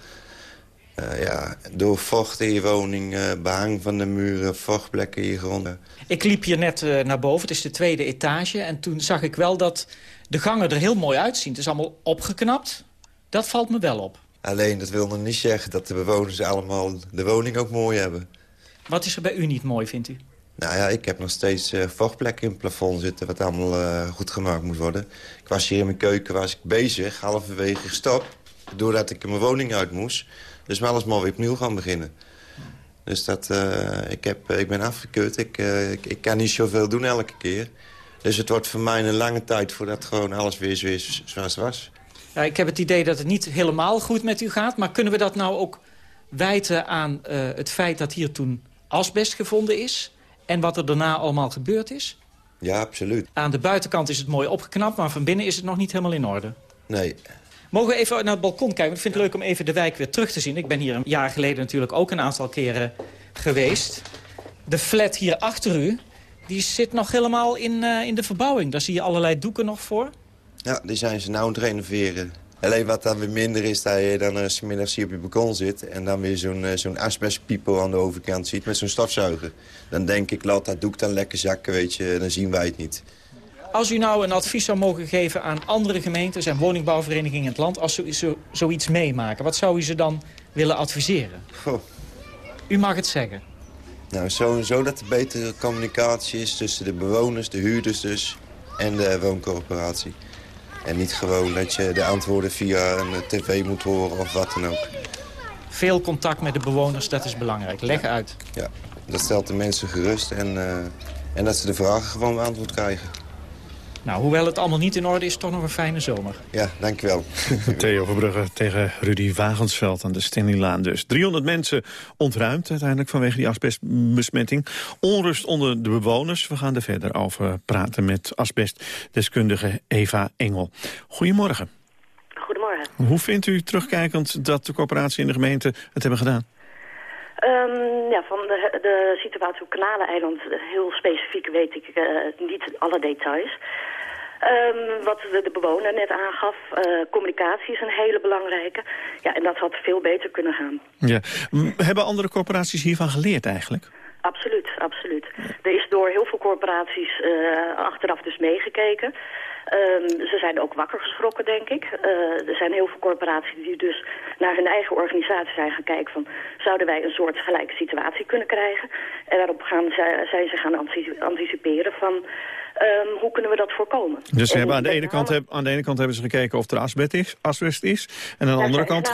ja, door vocht in je woning, behang van de muren, vochtplekken hier gronden. Ik liep hier net naar boven, het is de tweede etage. En toen zag ik wel dat de gangen er heel mooi uitzien. Het is allemaal opgeknapt. Dat valt me wel op. Alleen, dat wil nog niet zeggen dat de bewoners allemaal de woning ook mooi hebben. Wat is er bij u niet mooi, vindt u? Nou ja, ik heb nog steeds uh, vochtplekken in het plafond zitten... wat allemaal uh, goed gemaakt moet worden. Ik was hier in mijn keuken was ik bezig, halverwege gestopt... doordat ik in mijn woning uit moest. Dus maar alles maar weer opnieuw gaan beginnen. Dus dat, uh, ik, heb, ik ben afgekeurd. Ik, ik, ik, kan niet zoveel doen elke keer. Dus het wordt voor mij een lange tijd voordat gewoon alles weer zoals het was. Ja, ik heb het idee dat het niet helemaal goed met u gaat. Maar kunnen we dat nou ook wijten aan uh, het feit dat hier toen asbest gevonden is... en wat er daarna allemaal gebeurd is? Ja, absoluut. Aan de buitenkant is het mooi opgeknapt, maar van binnen is het nog niet helemaal in orde. Nee. Mogen we even naar het balkon kijken? Ik vind het leuk om even de wijk weer terug te zien. Ik ben hier een jaar geleden natuurlijk ook een aantal keren geweest. De flat hier achter u, die zit nog helemaal in, uh, in de verbouwing. Daar zie je allerlei doeken nog voor. Ja, die zijn ze nou aan het renoveren. Alleen wat dan weer minder is, dat je dan uh, smiddags hier op je balkon zit... en dan weer zo'n uh, zo'n asbestpiepel aan de overkant ziet met zo'n stofzuiger. Dan denk ik, laat dat doek dan lekker zakken, weet je, dan zien wij het niet. Als u nou een advies zou mogen geven aan andere gemeentes en woningbouwverenigingen in het land... als ze zo, zoiets meemaken, wat zou u ze dan willen adviseren? Goh. U mag het zeggen. Nou, sowieso dat er betere communicatie is tussen de bewoners, de huurders dus... en de wooncorporatie. En niet gewoon dat je de antwoorden via een tv moet horen of wat dan ook. Veel contact met de bewoners, dat is belangrijk. Leg uit. Ja, dat stelt de mensen gerust en, uh, en dat ze de vragen gewoon beantwoord krijgen. Nou, hoewel het allemaal niet in orde is, toch nog een fijne zomer. Ja, dankjewel. Theo Verbrugge tegen Rudy Wagensveld aan de Stennilaan dus. 300 mensen ontruimd uiteindelijk vanwege die asbestbesmetting. Onrust onder de bewoners. We gaan er verder over praten met asbestdeskundige Eva Engel. Goedemorgen. Goedemorgen. Hoe vindt u terugkijkend dat de corporatie en de gemeente het hebben gedaan? Um, ja, van de, de situatie op Kanaleiland heel specifiek weet ik uh, niet alle details. Um, wat de, bewoner net aangaf, uh, communicatie is een hele belangrijke. Ja, en dat had veel beter kunnen gaan. Ja. Hebben andere corporaties hiervan geleerd eigenlijk? Absoluut, absoluut. Er is door heel veel corporaties uh, achteraf dus meegekeken. Ehm, ze zijn ook wakker geschrokken, denk ik. Eh, er zijn heel veel corporaties die dus naar hun eigen organisatie zijn gaan kijken van... zouden wij een soort gelijke situatie kunnen krijgen? En daarop gaan zij, zij ze gaan anticiperen van... Um, hoe kunnen we dat voorkomen? Dus ze hebben aan, de ene kant, heb, aan de ene kant hebben ze gekeken of er asbest is, asbest is. En aan de andere kant...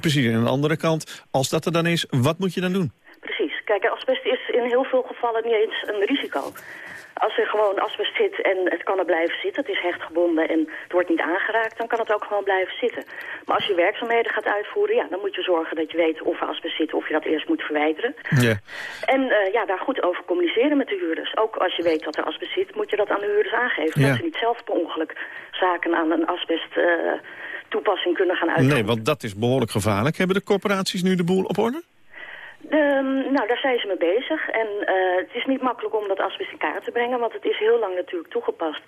Precies, en aan de andere kant, als dat er dan is, wat moet je dan doen? Precies. Kijk, asbest is in heel veel gevallen niet eens een risico. Als er gewoon asbest zit en het kan er blijven zitten, het is hechtgebonden en het wordt niet aangeraakt, dan kan het ook gewoon blijven zitten. Maar als je werkzaamheden gaat uitvoeren, ja, dan moet je zorgen dat je weet of er asbest zit of je dat eerst moet verwijderen. Ja. En uh, ja, daar goed over communiceren met de huurders. Ook als je weet dat er asbest zit, moet je dat aan de huurders aangeven. Ja. Dat ze niet zelf per ongeluk zaken aan een asbest... Uh, toepassing kunnen gaan uitvoeren. Nee, want dat is behoorlijk gevaarlijk. Hebben de corporaties nu de boel op orde? Ehm, nou, daar zijn ze mee bezig. En uh, het is niet makkelijk om dat asbest in kaart te brengen, want het is heel lang natuurlijk toegepast.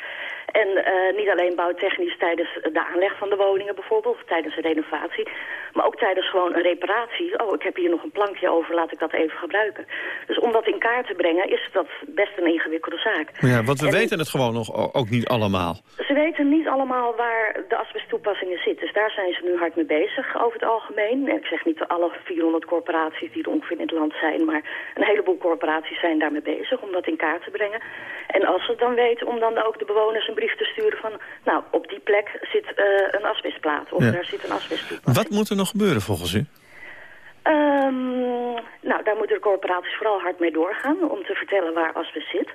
En uh, niet alleen bouwtechnisch tijdens de aanleg van de woningen bijvoorbeeld, of tijdens de renovatie, maar ook tijdens gewoon een reparatie. Oh, ik heb hier nog een plankje over, laat ik dat even gebruiken. Dus om dat in kaart te brengen is dat best een ingewikkelde zaak. Ja, want we weten het gewoon nog ook niet allemaal. Ze weten niet allemaal waar de asbesttoepassingen zitten. Dus daar zijn ze nu hard mee bezig over het algemeen. En ik zeg niet alle 400 corporaties die er ongeveer in het land zijn, maar een heleboel corporaties zijn daarmee bezig om dat in kaart te brengen. En als ze het dan weten, om dan ook de bewoners een brief te sturen van... nou, op die plek zit uh, een asbestplaat of daar zit een asbesttoepassing. Wat moet er nog gebeuren volgens u? Um, nou, daar moeten de corporaties vooral hard mee doorgaan om te vertellen waar asbest zit.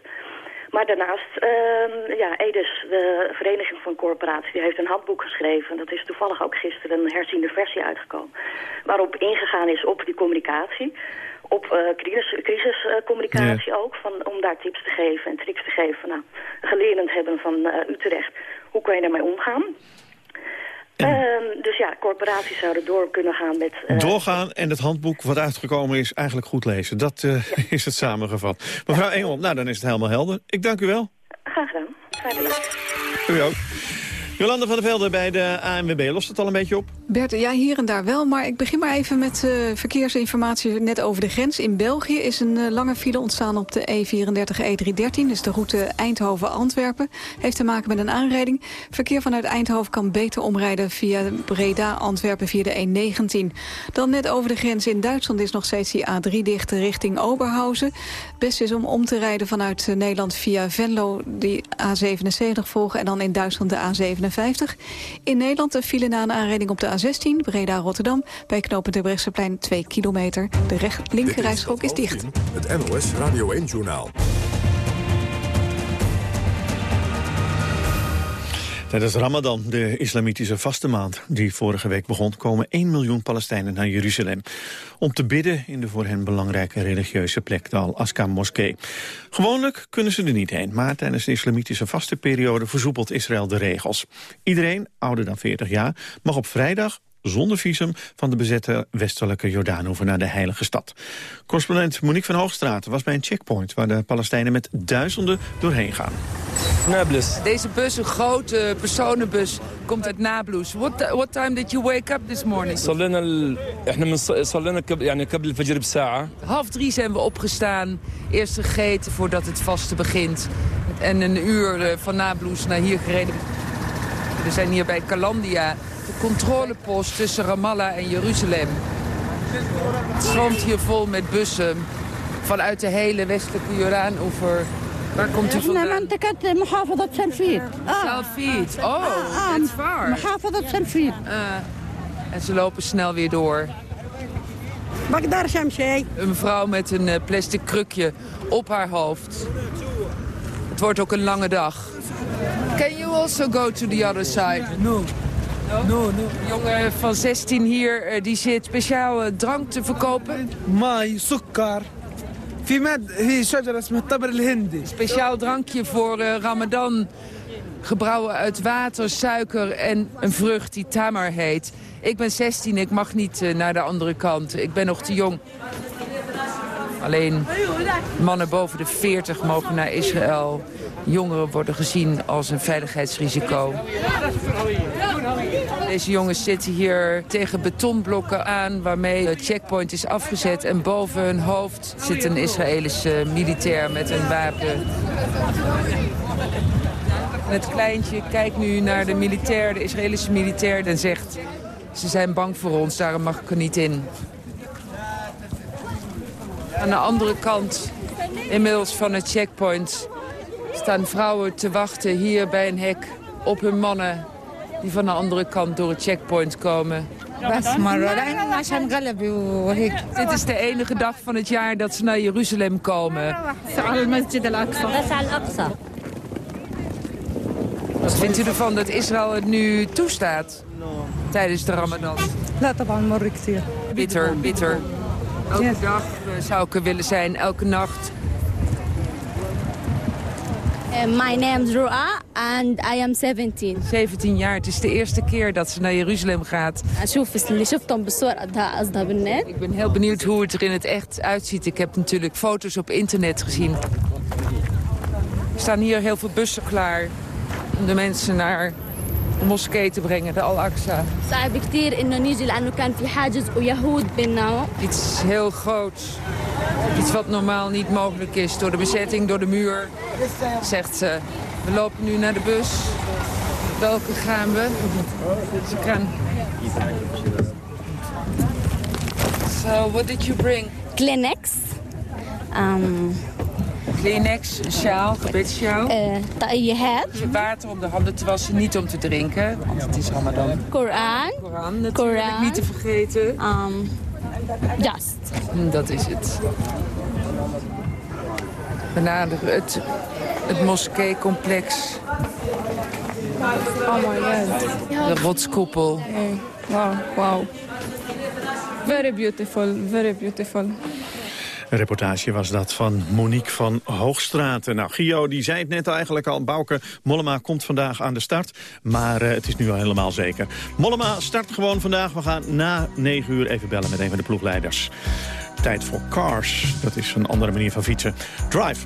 Maar daarnaast, uh, ja, EDIS, de Vereniging van Corporaties, die heeft een handboek geschreven. Dat is toevallig ook gisteren een herziende versie uitgekomen. Waarop ingegaan is op die communicatie. Op uh, crisis, crisiscommunicatie ook, van, om daar tips te geven en tricks te geven. Nou, gelerend hebben van uh, Utrecht, hoe kan je daarmee omgaan? Um, dus ja, corporaties zouden door kunnen gaan met... Uh... Doorgaan en het handboek wat uitgekomen is eigenlijk goed lezen. Dat uh, ja. is het samengevat. Mevrouw Engel, nou dan is het helemaal helder. Ik dank u wel. Graag gedaan. Fijne dag. U ook. Jolanda van der Velde bij de ANWB, lost het al een beetje op? Bert, ja, hier en daar wel, maar ik begin maar even met uh, verkeersinformatie net over de grens. In België is een uh, lange file ontstaan op de E34 E313, dus de route Eindhoven-Antwerpen. Heeft te maken met een aanrijding. Verkeer vanuit Eindhoven kan beter omrijden via Breda-Antwerpen via de E19. Dan net over de grens in Duitsland is nog steeds die A3 dicht richting Oberhausen. Best is om om te rijden vanuit uh, Nederland via Venlo die A77 volgen en dan in Duitsland de A57. In Nederland een file na een aanrijding op de A16, Breda-Rotterdam... bij knopen de Brechtseplein 2 kilometer. De linkerrijstrook is dicht. Het NOS Radio 1-journaal. Tijdens Ramadan, de islamitische vaste maand die vorige week begon... komen 1 miljoen Palestijnen naar Jeruzalem... om te bidden in de voor hen belangrijke religieuze plek, de Al-Aqsa moskee. Gewoonlijk kunnen ze er niet heen, maar tijdens de islamitische vaste periode... versoepelt Israël de regels. Iedereen, ouder dan 40 jaar, mag op vrijdag zonder visum van de bezette westelijke Jordaanhoever naar de heilige stad. Correspondent Monique van Hoogstraat was bij een checkpoint... waar de Palestijnen met duizenden doorheen gaan. Nablus. Deze bus, een grote personenbus, komt uit Nablus. What, what time did you wake up this morning? Half drie zijn we opgestaan, eerst gegeten voordat het vaste begint. En een uur eh, van Nablus naar hier gereden. We zijn hier bij Kalandia, de controlepost tussen Ramallah en Jeruzalem. Het stroomt hier vol met bussen vanuit de hele westelijke Jordaanoever. Waar komt u vandaan? منطقة محافظة سلفيد. Salfiet. Oh, that's far. محافظة سلفيد. En ze lopen snel weer door. بقدر شمشي. Een vrouw met een eh, plastic krukje op haar hoofd. Het wordt ook een lange dag. Can you also go to the other side? No. Een jongen van 16 hier eh, die zit speciaal eh, drank te verkopen. Mai, sukkar. Speciaal drankje voor eh, Ramadan. Gebrouwen uit water, suiker en een vrucht die tamar heet. Ik ben 16, ik mag niet naar de andere kant. Ik ben nog te jong. Alleen mannen boven de 40 mogen naar Israël. Jongeren worden gezien als een veiligheidsrisico. Deze jongens zitten hier tegen betonblokken aan... waarmee de checkpoint is afgezet. En boven hun hoofd zit een Israëlische militair met een wapen. En het kleintje kijkt nu naar de militair, de Israëlische militair... en zegt, ze zijn bang voor ons, daarom mag ik er niet in. Aan de andere kant, inmiddels van het checkpoint... staan vrouwen te wachten hier bij een hek op hun mannen... die van de andere kant door het checkpoint komen. Dit is de enige dag van het jaar dat ze naar Jeruzalem komen. Wat vindt u ervan dat Israël het nu toestaat tijdens de Ramadan? Bitter, bitter. Elke dag eh, zou ik er willen zijn, elke nacht. Uh, my name is Roa and I am 17. 17 jaar, het is de eerste keer dat ze naar Jeruzalem gaat. Ik ben heel benieuwd hoe het er in het echt uitziet. Ik heb natuurlijk foto's op internet gezien. Er staan hier heel veel bussen klaar om de mensen naar moskee te brengen, de Al-Aqsa. Iets heel groots. Iets wat normaal niet mogelijk is door de bezetting, door de muur, zegt ze. We lopen nu naar de bus. Welke gaan we? Ze gaan... So, what did you bring? Kleenex. Um, Kleenex, een sjaal, gebedssjaal. Uh, je hebt. Water om de handen te wassen, niet om te drinken, want het is Ramadan. Koran. Koran, natuurlijk Koran. niet te vergeten. Um, just. Dat is het. Benaderen het, het moskeecomplex. Oh my god. De rotskoepel. Wow, wow. Very beautiful, very beautiful. Een reportage was dat van Monique van Hoogstraten. Nou, Gio die zei het net eigenlijk al. Bouke Mollema komt vandaag aan de start. Maar uh, het is nu al helemaal zeker. Mollema start gewoon vandaag. We gaan na 9 uur even bellen met een van de ploegleiders. Tijd voor Cars. Dat is een andere manier van fietsen. Drive.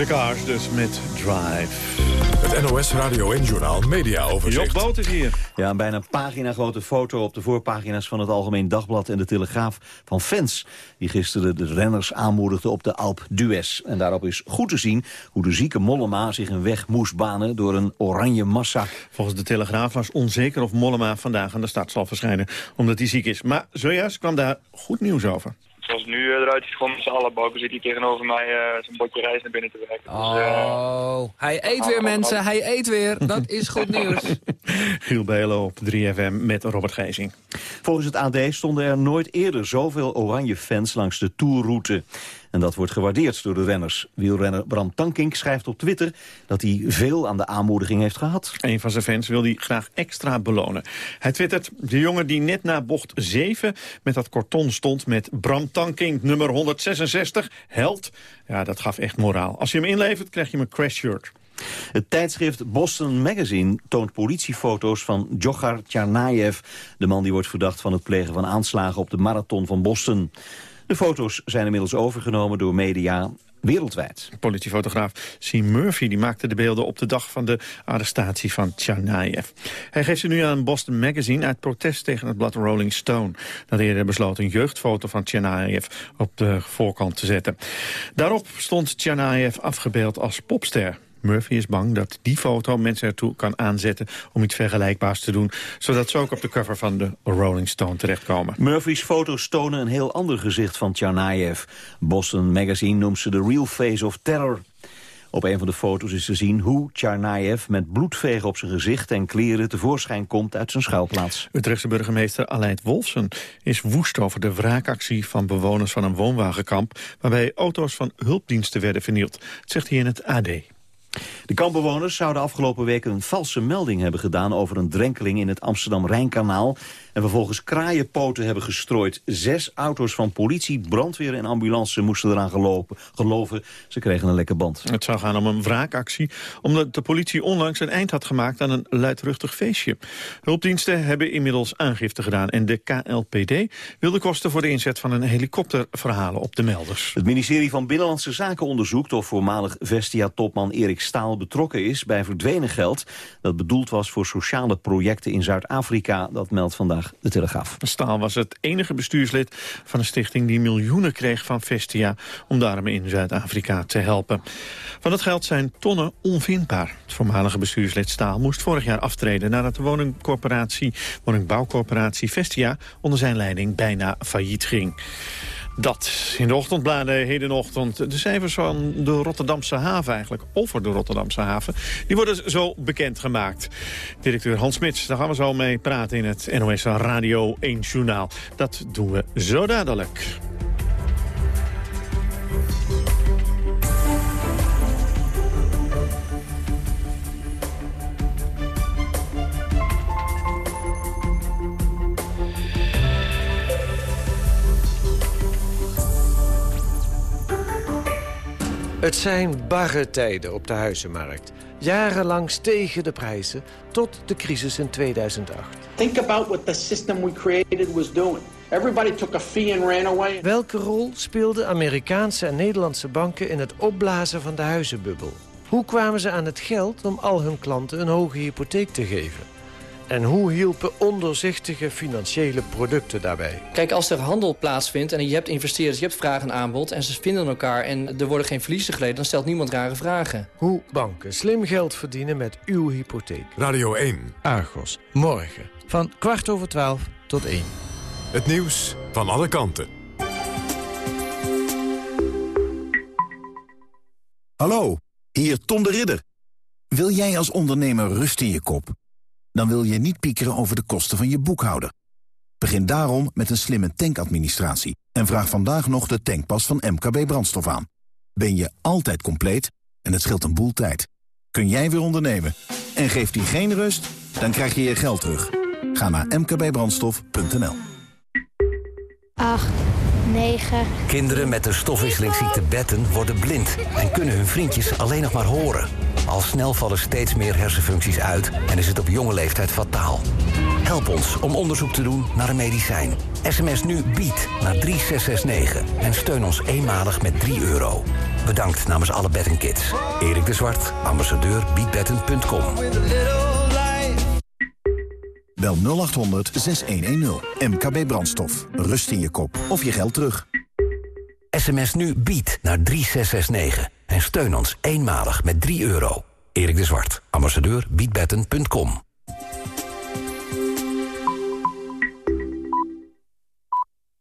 De Cars dus met Drive. Het NOS Radio en Journal Media Overzicht. Job Boot is hier. Ja, een bijna pagina grote foto op de voorpagina's van het Algemeen Dagblad en de Telegraaf van fans. Die gisteren de renners aanmoedigden op de Alp d'Huez. En daarop is goed te zien hoe de zieke Mollema zich een weg moest banen door een oranje massa. Volgens de Telegraaf was onzeker of Mollema vandaag aan de start zal verschijnen, omdat hij ziek is. Maar zojuist kwam daar goed nieuws over zoals het nu eh, eruit ziet, gewoon met z'n allen. Zit hier tegenover mij uh, zijn bordje rijst naar binnen te werken. Dus, oh, hij eet weer mensen, hij eet weer. Dat is goed nieuws. Giel Belo op 3FM met Robert Geising. Volgens het AD stonden er nooit eerder zoveel oranje fans langs de tourroute. En dat wordt gewaardeerd door de renners. Wielrenner Bram Tankink schrijft op Twitter dat hij veel aan de aanmoediging heeft gehad. Een van zijn fans wil hij graag extra belonen. Hij twittert, de jongen die net na bocht 7 met dat korton stond met Bram Tankink nummer 166, held. Ja, dat gaf echt moraal. Als je hem inlevert, krijg je hem een crash shirt. Het tijdschrift Boston Magazine toont politiefoto's van Djokhar Tsarnaev... de man die wordt verdacht van het plegen van aanslagen op de marathon van Boston. De foto's zijn inmiddels overgenomen door media wereldwijd. Politiefotograaf C. Murphy die maakte de beelden op de dag van de arrestatie van Tsarnaev. Hij geeft ze nu aan Boston Magazine uit protest tegen het blad Rolling Stone. Dat eerder besloot een jeugdfoto van Tsarnaev op de voorkant te zetten. Daarop stond Tsarnaev afgebeeld als popster. Murphy is bang dat die foto mensen ertoe kan aanzetten om iets vergelijkbaars te doen, zodat ze ook op de cover van de Rolling Stone terechtkomen. Murphy's foto's tonen een heel ander gezicht van Tsarnaev. Boston Magazine noemt ze de real face of terror. Op een van de foto's is te zien hoe Tsarnaev met bloedvegen op zijn gezicht en kleren tevoorschijn komt uit zijn schuilplaats. Utrechtse burgemeester Aleid Wolfsen is woest over de wraakactie van bewoners van een woonwagenkamp waarbij auto's van hulpdiensten werden vernield, zegt hij in het AD. De kampbewoners zouden afgelopen week een valse melding hebben gedaan... over een drenkeling in het Amsterdam-Rijnkanaal en vervolgens kraaienpoten hebben gestrooid. Zes auto's van politie, brandweer en ambulance moesten eraan gelopen, geloven. Ze kregen een lekke band. Het zou gaan om een wraakactie, omdat de politie onlangs een eind had gemaakt aan een luidruchtig feestje. Hulpdiensten hebben inmiddels aangifte gedaan en de KLPD wil de kosten voor de inzet van een helikopter verhalen op de melders. Het ministerie van Binnenlandse Zaken onderzoekt of voormalig Vestia-topman Erik Staal betrokken is bij verdwenen geld dat bedoeld was voor sociale projecten in Zuid-Afrika. Dat meldt vandaag de Telegraaf. Staal was het enige bestuurslid van een stichting die miljoenen kreeg van Vestia... om daarmee in Zuid-Afrika te helpen. Van het geld zijn tonnen onvindbaar. Het voormalige bestuurslid Staal moest vorig jaar aftreden... nadat de woningcorporatie, woningbouwcorporatie Vestia onder zijn leiding bijna failliet ging. Dat in de ochtendbladen hedenochtend. De cijfers van de Rotterdamse haven eigenlijk, over de Rotterdamse haven... die worden zo bekendgemaakt. Directeur Hans Smits, daar gaan we zo mee praten in het NOS Radio 1 Journaal. Dat doen we zo dadelijk. Het zijn barre tijden op de huizenmarkt. Jarenlang stegen de prijzen tot de crisis in 2008. Think about what the system we created was doing. Everybody took a fee and ran away. Welke rol speelden Amerikaanse en Nederlandse banken in het opblazen van de huizenbubbel? Hoe kwamen ze aan het geld om al hun klanten een hoge hypotheek te geven? En hoe hielpen onderzichtige financiële producten daarbij? Kijk, als er handel plaatsvindt en je hebt investeerders, je hebt vraag en aanbod... en ze vinden elkaar en er worden geen verliezen geleden... dan stelt niemand rare vragen. Hoe banken slim geld verdienen met uw hypotheek. Radio 1. Argos. Morgen. Van kwart over twaalf tot één. Het nieuws van alle kanten. Hallo, hier Tom de Ridder. Wil jij als ondernemer rust in je kop? Dan wil je niet piekeren over de kosten van je boekhouder. Begin daarom met een slimme tankadministratie en vraag vandaag nog de tankpas van MKB Brandstof aan. Ben je altijd compleet en het scheelt een boel tijd. Kun jij weer ondernemen en geeft die geen rust, dan krijg je je geld terug. Ga naar mkbbrandstof.nl 8, 9... Kinderen met de stofwisselingsziekte Betten worden blind... en kunnen hun vriendjes alleen nog maar horen. Al snel vallen steeds meer hersenfuncties uit en is het op jonge leeftijd fataal. Help ons om onderzoek te doen naar een medicijn. SMS nu BIED naar 3669 en steun ons eenmalig met 3 euro. Bedankt namens alle bettingkids. Erik de Zwart, ambassadeur biedbetten.com. Bel 0800 6110. MKB Brandstof. Rust in je kop of je geld terug. SMS nu BIED naar 3669 en steun ons eenmalig met 3 euro. Erik de Zwart, ambassadeur biedbetten.com.